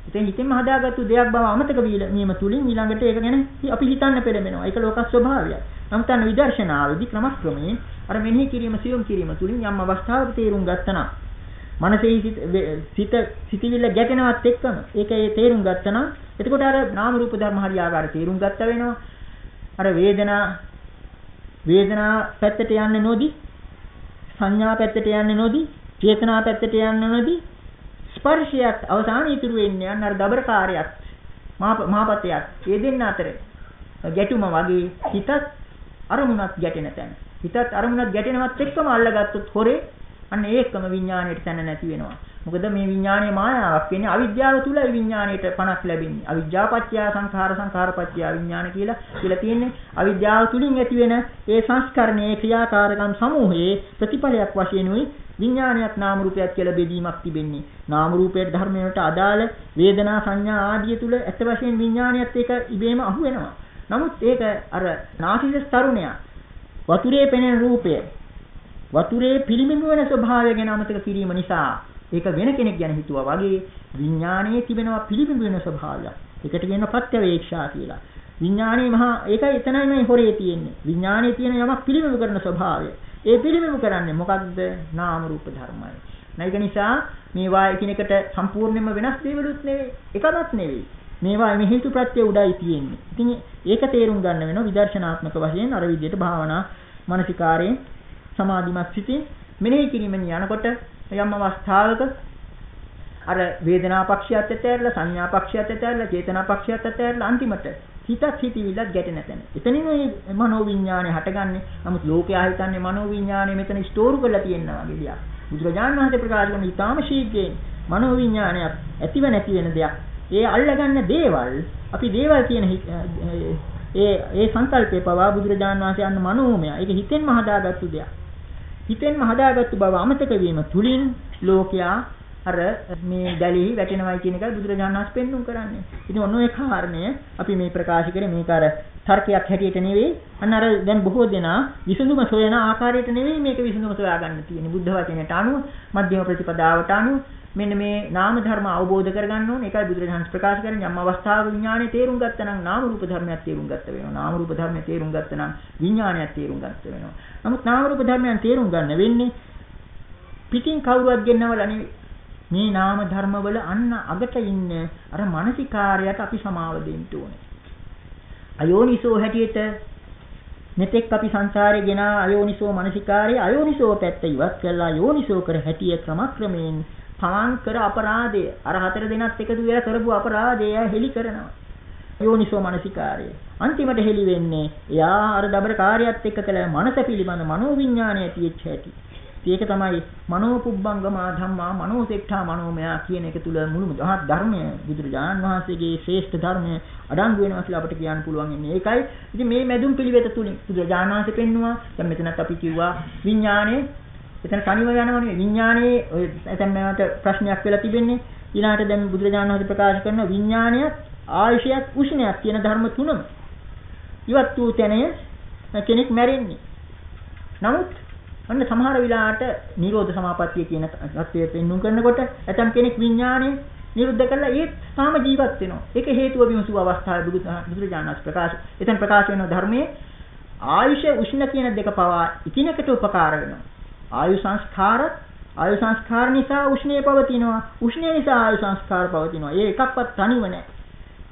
ඉතින් හිතෙන්ම හදාගත්තු දෙයක් බව අමතක වීම තුලින් ඊළඟට ඒක ගැන අපි හිතන්න පෙළඹෙනවා. ඒක ලෝක ස්වභාවයයි. නමුත් අන්න විදර්ශනාවේදී ක්‍රමක්‍රමයෙන් අර මෙනෙහි කිරීම සියුම් කිරීම තුලින් යම් අවස්ථාවක තේරුම් ගත්තා මනසේ සිත සිතිවිල්ල ගැටෙනවත් එක්කම ඒක ඒ තේරුම් ගත්තනම් එතකොට අර නාම රූප ධර්ම හරියාකාර තේරුම් ගත්ත වෙනවා අර වේදනා වේදනා පැත්තට යන්නේ නොදි සංඥා පැත්තට යන්නේ නොදි චේතනා පැත්තට යන්නේ නොදි ස්පර්ශයත් අවසාන ඉතුරු වෙන්නේ අන්න අර දබරකාරයත් මහපතයත් ඒ දෙන්න අතර ගැටුම වගේ හිතත් අරමුණත් ගැටෙන තැන. හිතත් අරමුණත් ගැටෙනවත් එක්කම අල්ලගත්තොත් හොරේ අන්න ඒකම විඥාණයට තැන නැති වෙනවා. මොකද මේ විඥානයේ මායාවක් වෙන්නේ අවිද්‍යාව තුලයි විඥාණයට පණක් ලැබෙන්නේ. අවිද්‍යාපත්‍ය සංඛාර සංඛාරපත්‍ය විඥාන කියලා කියලා තියෙන්නේ. අවිද්‍යාව තුලින් ඇතිවෙන ඒ සංස්කරණයේ ක්‍රියාකාරකම් සමූහයේ ප්‍රතිඵලයක් වශයෙන් උයි විඥානයක් නාම රූපයක් කියලා බෙදීමක් තිබෙන්නේ. නාම රූපයේ ධර්මයට අදාළ වේදනා සංඥා ආදිය තුල ඇත්ත වශයෙන් විඥානියත් ඒක ඉබේම අහු වෙනවා. නමුත් ඒක අර නාසිස තරුණයා වතුරේ පෙනෙන රූපය වතුරේ පිළිඹු වෙන ස්වභාවය ගැන අමතක කිරීම නිසා ඒක වෙන කෙනෙක් ගැන හිතුවා වගේ විඥානයේ තිබෙනවා පිළිබිඹු වෙන ස්වභාවයක්. ඒකට කියනවා ප්‍රත්‍යවේක්ෂා කියලා. විඥානයේ මහා ඒකයි එතනයි මේ හොරේ තියෙන්නේ. විඥානයේ තියෙන යමක් පිළිබිඹු කරන ස්වභාවය. ඒ පිළිබිඹු කරන්නේ මොකක්ද? නාම රූප ධර්මයි. ඒක නිසා මේවා එකිනෙකට සම්පූර්ණයෙන්ම වෙනස් දේවලුත් නෙවෙයි. එකමත් නෙවෙයි. මේවා මේ හේතු ප්‍රත්‍ය උඩයි තියෙන්නේ. ඉතින් ඒක තේරුම් ගන්න වෙනවා විදර්ශනාත්මක වශයෙන් අර විදිහට භාවනා මානසිකාරයෙන් සමාධිමත් සිටින් මෙනෙහි කිරීමෙන් යනකොට යම් අවස්ථාවක අර වේදනා පක්ෂයත් ඇතැරලා සංඥා පක්ෂයත් ඇතැරලා චේතනා පක්ෂයත් ඇතැරලා අන්තිමට හිතත් හිතවිල්ලත් ගැටෙන තැන. එතනින් මේ මනෝවිඤ්ඤාණය හටගන්නේ. නමුත් ලෝකයා හිතන්නේ මනෝවිඤ්ඤාණය මෙතන ස්ටෝරු කරලා තියෙනවා වගේ දෙයක්. බුදුරජාණන් වහන්සේ ප්‍රකාශ කරන ඊටාම ශීඝ්‍රයෙන් මනෝවිඤ්ඤාණයක් ඇතිව නැති වෙන දෙයක්. ඒ අල්ලගන්න දේවල් අපි දේවල් කියන ඒ ඒ සංකල්පේ පවා බුදුරජාණන් වහන්සේ අන්න මනෝමය. ඒක හිතෙන්ම හදාගත්තු දෙයක්. හිතෙන්ම හදාගත්තු බව අමතක වීම තුලින් ලෝකයා අර මේ ගැලෙහි වැටෙනවයි කියන එකයි බුදුරජාණන් වහන්සේ පෙන්වුම් කරන්නේ. ඉතින් ඔන්න ඔය කාරණය අපි මේ ප්‍රකාශ කරේ මේක අර තර්කයක් හැටියට නෙවෙයි. අන්න අර දැන් බොහෝ දෙනා විසඳුම සොයන ආකාරයට නෙවෙයි මේක විසඳුම සොයා ගන්න තියෙන්නේ. බුද්ධ වචනයට අනුව, මධ්‍යම ප්‍රතිපදාවට අනුව මෙන්න මේ නාම ධර්ම අවබෝධ කරගන්න ඕනේ. ඒකයි බුදුරජාණන් ප්‍රකාශ කරන්නේ යම් අවස්ථාවක විඥානයේ තේරුම් ගත්තා නම් නාම රූප ධර්මයක් තේරුම් ගත්ත වෙනවා. නාම රූප ධර්මයේ තේරුම් ගත්තා නම් විඥානයක් තේරුම් ගත්ත වෙනවා. නමුත් නාම රූප ධර්මයන් තේරුම් ගන්න වෙන්නේ පිටින් කවුරුවත් ගෙන්නවල නෙවෙයි. මේ නාම ධර්මවල අන්න අගට ඉන්න අර මානසිකාරයට අපි සමාව දෙන්න ඕනේ. අයෝනිසෝ හැටියට මෙතෙක් අපි සංසාරේ ගෙන අයෝනිසෝ මානසිකාරයේ අයෝනිසෝ පැත්ත ඉවත් කළා යෝනිසෝ කර හැටිය ක්‍රමක්‍රමයෙන් තමන් කර අපරාධය. අර හතර දෙනත් එකතු වෙලා කරපු අපරාධය හෙලි කරනවා. යෝනිසෝ මනසිකාරය. අන්තිමට හෙලි වෙන්නේ එයා අර දබර කාර්යයත් එක්ක කළ මනස පිළිබඳ මනෝවිඤ්ඤාණය තියෙච්ච හැටි. ඒක තමයි මනෝපුබ්බංගමා ධම්මා මනෝසෙක්ඛා මනෝමයා කියන එක තුල මුළු මහත් ධර්මය. බුදුරජාණන් වහන්සේගේ ශ්‍රේෂ්ඨ ධර්මය අඩංගු වෙනවා කියලා අපිට කියන්න පුළුවන් ඉන්නේ. ඒකයි. ඉතින් මේ මැදුම් පිළිවෙත තුලින් බුදුරජාණන් වහන්සේ පෙන්නවා. දැන් මෙතනත් අපි කිව්වා විඥාණය එතන තනිව යනවනේ විඥානයේ ඔය එතන මට ප්‍රශ්නයක් වෙලා තිබෙන්නේ ඊළාට දැන් බුදුරජාණන් වහන්සේ ප්‍රකාශ කරන විඥානයත් ආයශයත් උෂ්ණයක් කියන ධර්ම තුනම ඉවත් වූ තැනය කෙනෙක් මැරෙන්නේ. නමුත් අන්න සමහර විලාට නිරෝධ සමාපත්තිය කියන தත්ත්වය පෙන්වුම් කරනකොට ඇතම් කෙනෙක් විඥානය නිරුද්ධ කරලා ඒත් තාම ජීවත් වෙනවා. ඒක හේතුව විමසුව අවස්ථාවේ බුදුරජාණන් ප්‍රකාශ එතන ප්‍රකාශ වෙන ධර්මයේ ආයුෂ උෂ්ණ කියන දෙක පවා එකිනෙකට උපකාර වෙනවා. ආයු සංස්කාරත් ආයු සංස්කාර නිසා උෂ්ණේ පවතිනවා. උෂ්ණේ නිසා ආයු සංස්කාර පවතිනවා. ඒ එකක්වත් තනිව නැහැ.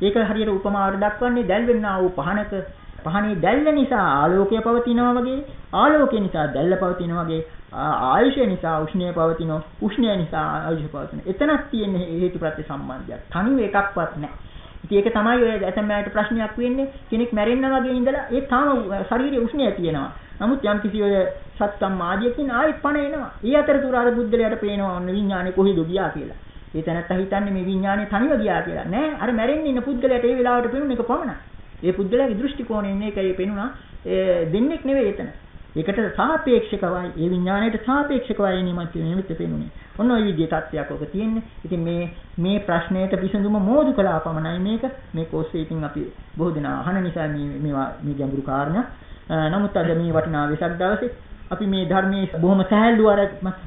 ඒක හරියට උපමාවට දක්වන්නේ දැල් වෙන්නා වූ පහනක පහනේ දැල්ල නිසා ආලෝකය පවතිනවා වගේ ආලෝකය නිසා දැල්ල පවතිනවා වගේ ආයුෂය නිසා උෂ්ණය පවතිනවා උෂ්ණය නිසා ආයුෂ පවතිනවා එතනක් තියෙන හේතුප්‍රත්‍ය සම්බන්ධයක් තනිව එකක්වත් නැහැ ඉතින් ඒක තමයි ඔය ඇතැම්මයට ප්‍රශ්නයක් වෙන්නේ කෙනෙක් මැරෙන්න වගේ ඉඳලා ඒ තාම ශරීරයේ උෂ්ණය තියෙනවා නමුත් යම් කිසි ඔය සත්සම් ආදියකින් ආයෙත් පණ එනවා. ඒ අතරතුර අර බුද්ධලයට පේනවා ඔන්න විඥානේ කොහෙද ගියා කියලා. ඒ තැනත්තා හිතන්නේ මේ විඥානේ තනිව ගියා කියලා. නෑ අර මැරෙන්න ඉන්න පුද්ගලයාට ඒ වෙලාවට පේනුන එක පමණයි. ඒ පුද්ගලයාගේ දෘෂ්ටි කෝණයෙන් මේකයි පේනුණා. ඒ දෙන්නෙක් නෙවෙයි එතන. ඒකට සාපේක්ෂකවයි ඒ විඥාණයට සාපේක්ෂකවයි නිමත් නිමිත්ත පේනුනේ. ඔන්න ඔය විදිහේ තත්ත්වයක් ඔක තියෙන්නේ. ඉතින් මේ මේ ප්‍රශ්නයට විසඳුම මෝදු කළා පමණයි මේක. මේක ඔස්සේ ඉතින් අපි බොහෝ දෙනා අහන නිසා මේ මේවා මේ ගැඹුරු කාරණා නමුත් අද මේ වටිනා වෙසක් දවසේ අපි මේ ධර්මයේ බොහොම සහැල්ලු අර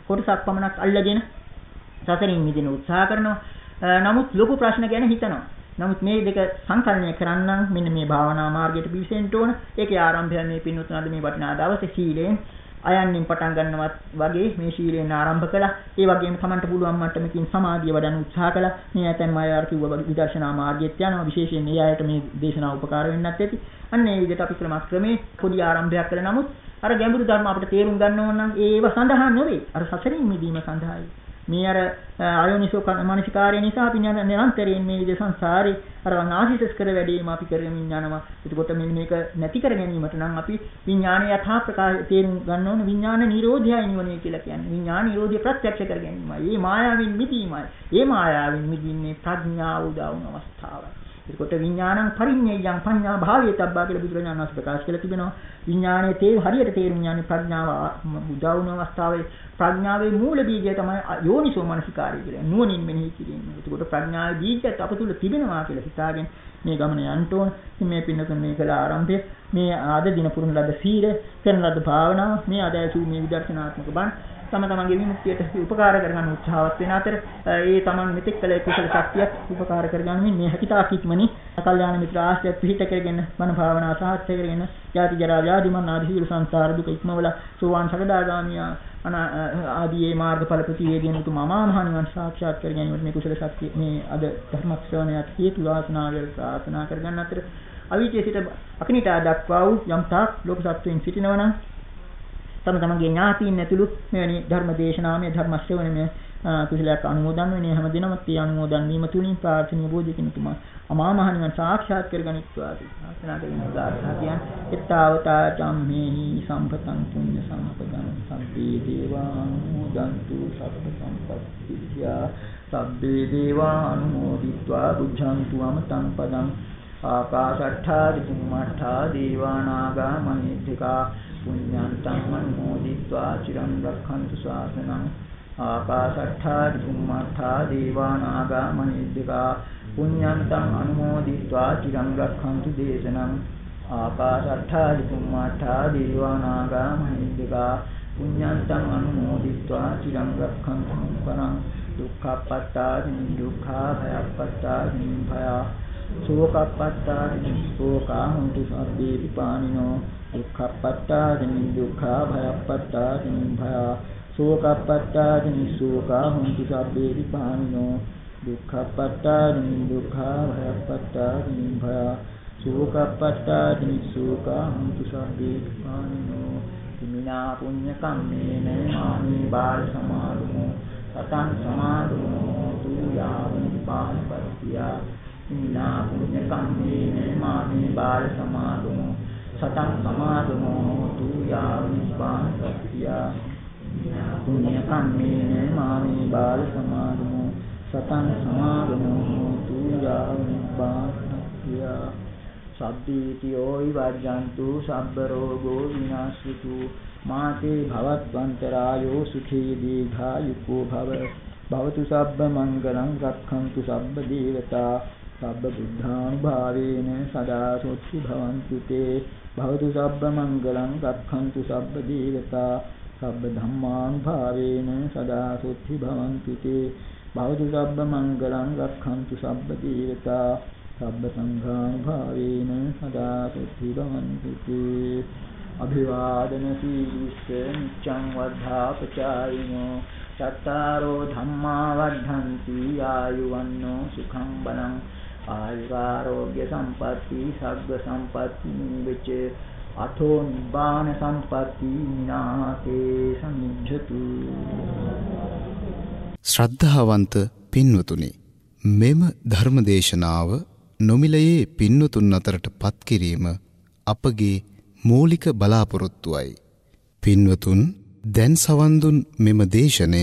කොටසක් පමණක් අල්ලගෙන සසරින් මිදෙන උත්සාහ කරනවා. නමුත් ලොකු ප්‍රශ්න ගැන හිතනවා. නමුත් මේ දෙක සංකලනය කරන්නම් මෙන්න මේ භාවනා මාර්ගයට පිවිසෙන්න ඕන. ඒකේ ආරම්භය මේ පින්වත්නි අද මේ වටිනා දවසේ සීලයෙන් අයන්නින් පටන් ගන්නවත් වගේ මේ ශීලයෙන් ආරම්භ කළා. ඒ වගේම Tamanට පුළුවන් මට්ටමකින් සමාධිය වඩන්න උත්සාහ කළා. මේ ඇතැම් අය අර කිව්වා විදර්ශනා මාර්ගයට යනවා. විශේෂයෙන් මේ අයට මේ දේශනාව උපකාර වෙන්නත් ඇති. අන්න ඒ විදිහට අපි ක්‍රමස්ක්‍රමේ පොඩි ආරම්භයක් කළා. නමුත් අර ගැඹුරු ධර්ම අපිට තේරුම් ගන්න ඕන නම් ඒව සඳහා නෙවෙයි. අර සසරින් මිදීම සඳහායි. මේ අර අයෝනිසෝ මනසිකාරය නිසා අපි නිරන්තරයෙන් මේ විදිහ සංසාරේ අර නාසිසස් කර වැඩිම අපි කරමින් යනවා. එතකොට මෙන්න මේක නැති කර ගැනීමට නම් අපි විඥානය යථා ප්‍රකාශ තේරුම් ගන්න ඕන විඥාන නිරෝධයයි නිවනේ කියලා කියන්නේ. විඥාන නිරෝධය ප්‍රත්‍යක්ෂ කර ගැනීමයි. මේ මායාවෙන් මිදීමයි. මේ මායාවෙන් මිදින්නේ ප්‍රඥාව උදා වුණ අවස්ථාවයි. එතකොට විඥානං පරිඤ්ඤයං පඤ්ඤා භාවයේ තබ්බා කියලා බුදුරජාණන් වහන්සේ ප්‍රකාශ කළා තිබෙනවා. විඥානයේ තේ හරියට තේරුම් යන්නේ ප්‍රඥාව උදා වුණ අවස්ථාවේ ප්‍රඥාවේ මූල බීජය තමයි යෝනිසෝ මනසිකාරය කියලා. නුවණින් මෙනෙහි කිරීම. එතකොට ප්‍රඥාවේ බීජයත් අප තුල තිබෙනවා කියලා හිතාගෙන මේ ගමන යන්න ඕන. මේ පින්නතුන් මේ කළ ආරම්භය මේ ආද දින පුරුණ ලද සීල කරන ලද භාවනාව මේ අධ්‍යයසු මේ විදර්ශනාත්මක බණ තම තමන්ගේ විමුක්තියට උපකාර කරගන්න උත්සාහවත් වෙන අතර ඒ තමන් මෙතෙක් කළ කුසල ශක්තියක් උපකාර කරගන්නමින් මේ හැකිතාක් ඉක්මනි කල්යාණ මිත්‍ර ආශ්‍රය පිහිට කරගෙන මන භාවනා සාර්ථක කරගෙන යාති ජරා ව්‍යාධි මරණ ආදී සියලු සංසාර දුක ඉක්මවලා සෝවාන් සකදාගාමිය ආදී මේ මාර්ගඵල ප්‍රතිවේදීන උතුම් අමාමහ නිවන් සාක්ෂාත් කර ගැනීමට මේ කුසල ශක්තිය මේ අද ධර්ම ශ්‍රවණයට හේතු වාසනා වේ ප්‍රාර්ථනා කරගන්න අතර අවීචේ සිට අකනිටා දක්වා වූ යම් තාක් ලෝක සත්වයන් සිටිනවා නම් තම තමන්ගේ ඥාතීන් ඇතුළු මෙවැනි ධර්ම දේශනාමය ධර්ම ශ්‍රවණමය කුසලයක් අනුමෝදන් වෙන්නේ හැම දිනම තී අනුමෝදන් වීම තුලින් ප්‍රාර්ථනීය බෝධිකිනුතුමා අමා මහ නිවන් සාක්ෂාත් කරගනිත්වා ආසනා කරගෙන උදාහරණ කියන් එත්තාවතා චම්මේහි සම්පතං පුඤ්ඤ සම්පතං සම්පේ දේවානුමෝදන්තු සබ්බ සම්පත්තිය සබ්බේ දේවානුමෝදිत्वा බුද්ධන්තු අමතං පදං ආකාශට්ඨා චුම්මට්ඨා දීවානාගා මහිද්దికා පුඤ්ඤන්තං මනෝදිත්වා චිරං රක්ඛන්තු ශාසනං ආකාශට්ඨා චුම්මට්ඨා දීවානාගා මහිද්దికා පුඤ්ඤන්තං අනුමෝදිත්වා චිරං රක්ඛන්තු දේශනං. ආකාශට්ඨා චුම්මට්ඨා දීවානාගා මහිද්దికා පුඤ්ඤන්තං අනුමෝදිත්වා චිරං රක්ඛන්තු පරං දුක්ඛපත්තා දුක්ඛා භයපත්තා නිම්භයා शोकपट्टारिणि शोकाहुति सर्वेऽपि पाणिनो। दुःखपट्टारिणि दुःखाभयपट्टारिणि भया। शोकपट्टारिणि शोकाहुन्ति सर्वेऽपि पाणिनो। दुःखपट्टारिणि दुःखाभयपट्टारिणि भया। शोकपट्टारिणि शोकाहुन्ति सर्वेऽपि पाणिनो। किमिना पुण्यकम्मेन मानि बालसमागमो। सतां समागमो। तु यावन् पाणिपत्या। බාල සමාදමෝ සතං සමාදමෝ තුයාමි පාපත්තිය ඉමිනා පුඤ්ඤ කම්මේන මාමි බාල සමාදමෝ සතං සමාදමෝ තු යා නිපාන සත්‍ය පුඤ්ඤ කම්මේන මාමේ බාල සමාදමෝ සතං සමාදමෝ තු යා නිපාන සත්‍ය සබ්බීතියෝ විවර්ජන්තු සබ්බ රෝගෝ විනාශිතු මාතේ භවත්වන්තරායෝ සුඛී දීඝායුකෝ භව භවතු සබ්බ මංගලං රක්ඛන්තු සබ්බ දේවතා සබ්බ බුද්ධානුභාවේන සදා සොත්ති භවන්තු තේ භවතු සබ්බ මංගලං රක්ඛන්තු සබ්බ දේවතා සබ්බ ධම්මානුභාවේන සදා සොත්ති භවන්තු තේ භවතු සබ්බ මංගලං රක්ඛන්තු සබ්බ දේවතා සබ්බ සංඝානුභාවේන සදා සොත්ති භවන්තු තේ අභිවාදන සීලිස්ස නිච්ඡං වද්ධාපචායිනෝ චත්තාරෝ ධම්මා වද්ධන්ති. ආයුවන්නෝ සුඛං බලං ආයුරාෝග්‍ය සම්පatti සග්ග සම්පatti නිවෙච්ච අතෝ නිබ්බාන සම්පatti විනාතේ සම්නිජ්ජතු ශ්‍රද්ධාවන්ත පින්වතුනි මෙම ධර්මදේශනාව නොමිලයේ පින්වතුන් අතරට පත් කිරීම අපගේ මූලික බලාපොරොත්තුවයි. පින්වතුන් දැන් සවන් දුන් මෙම දේශනය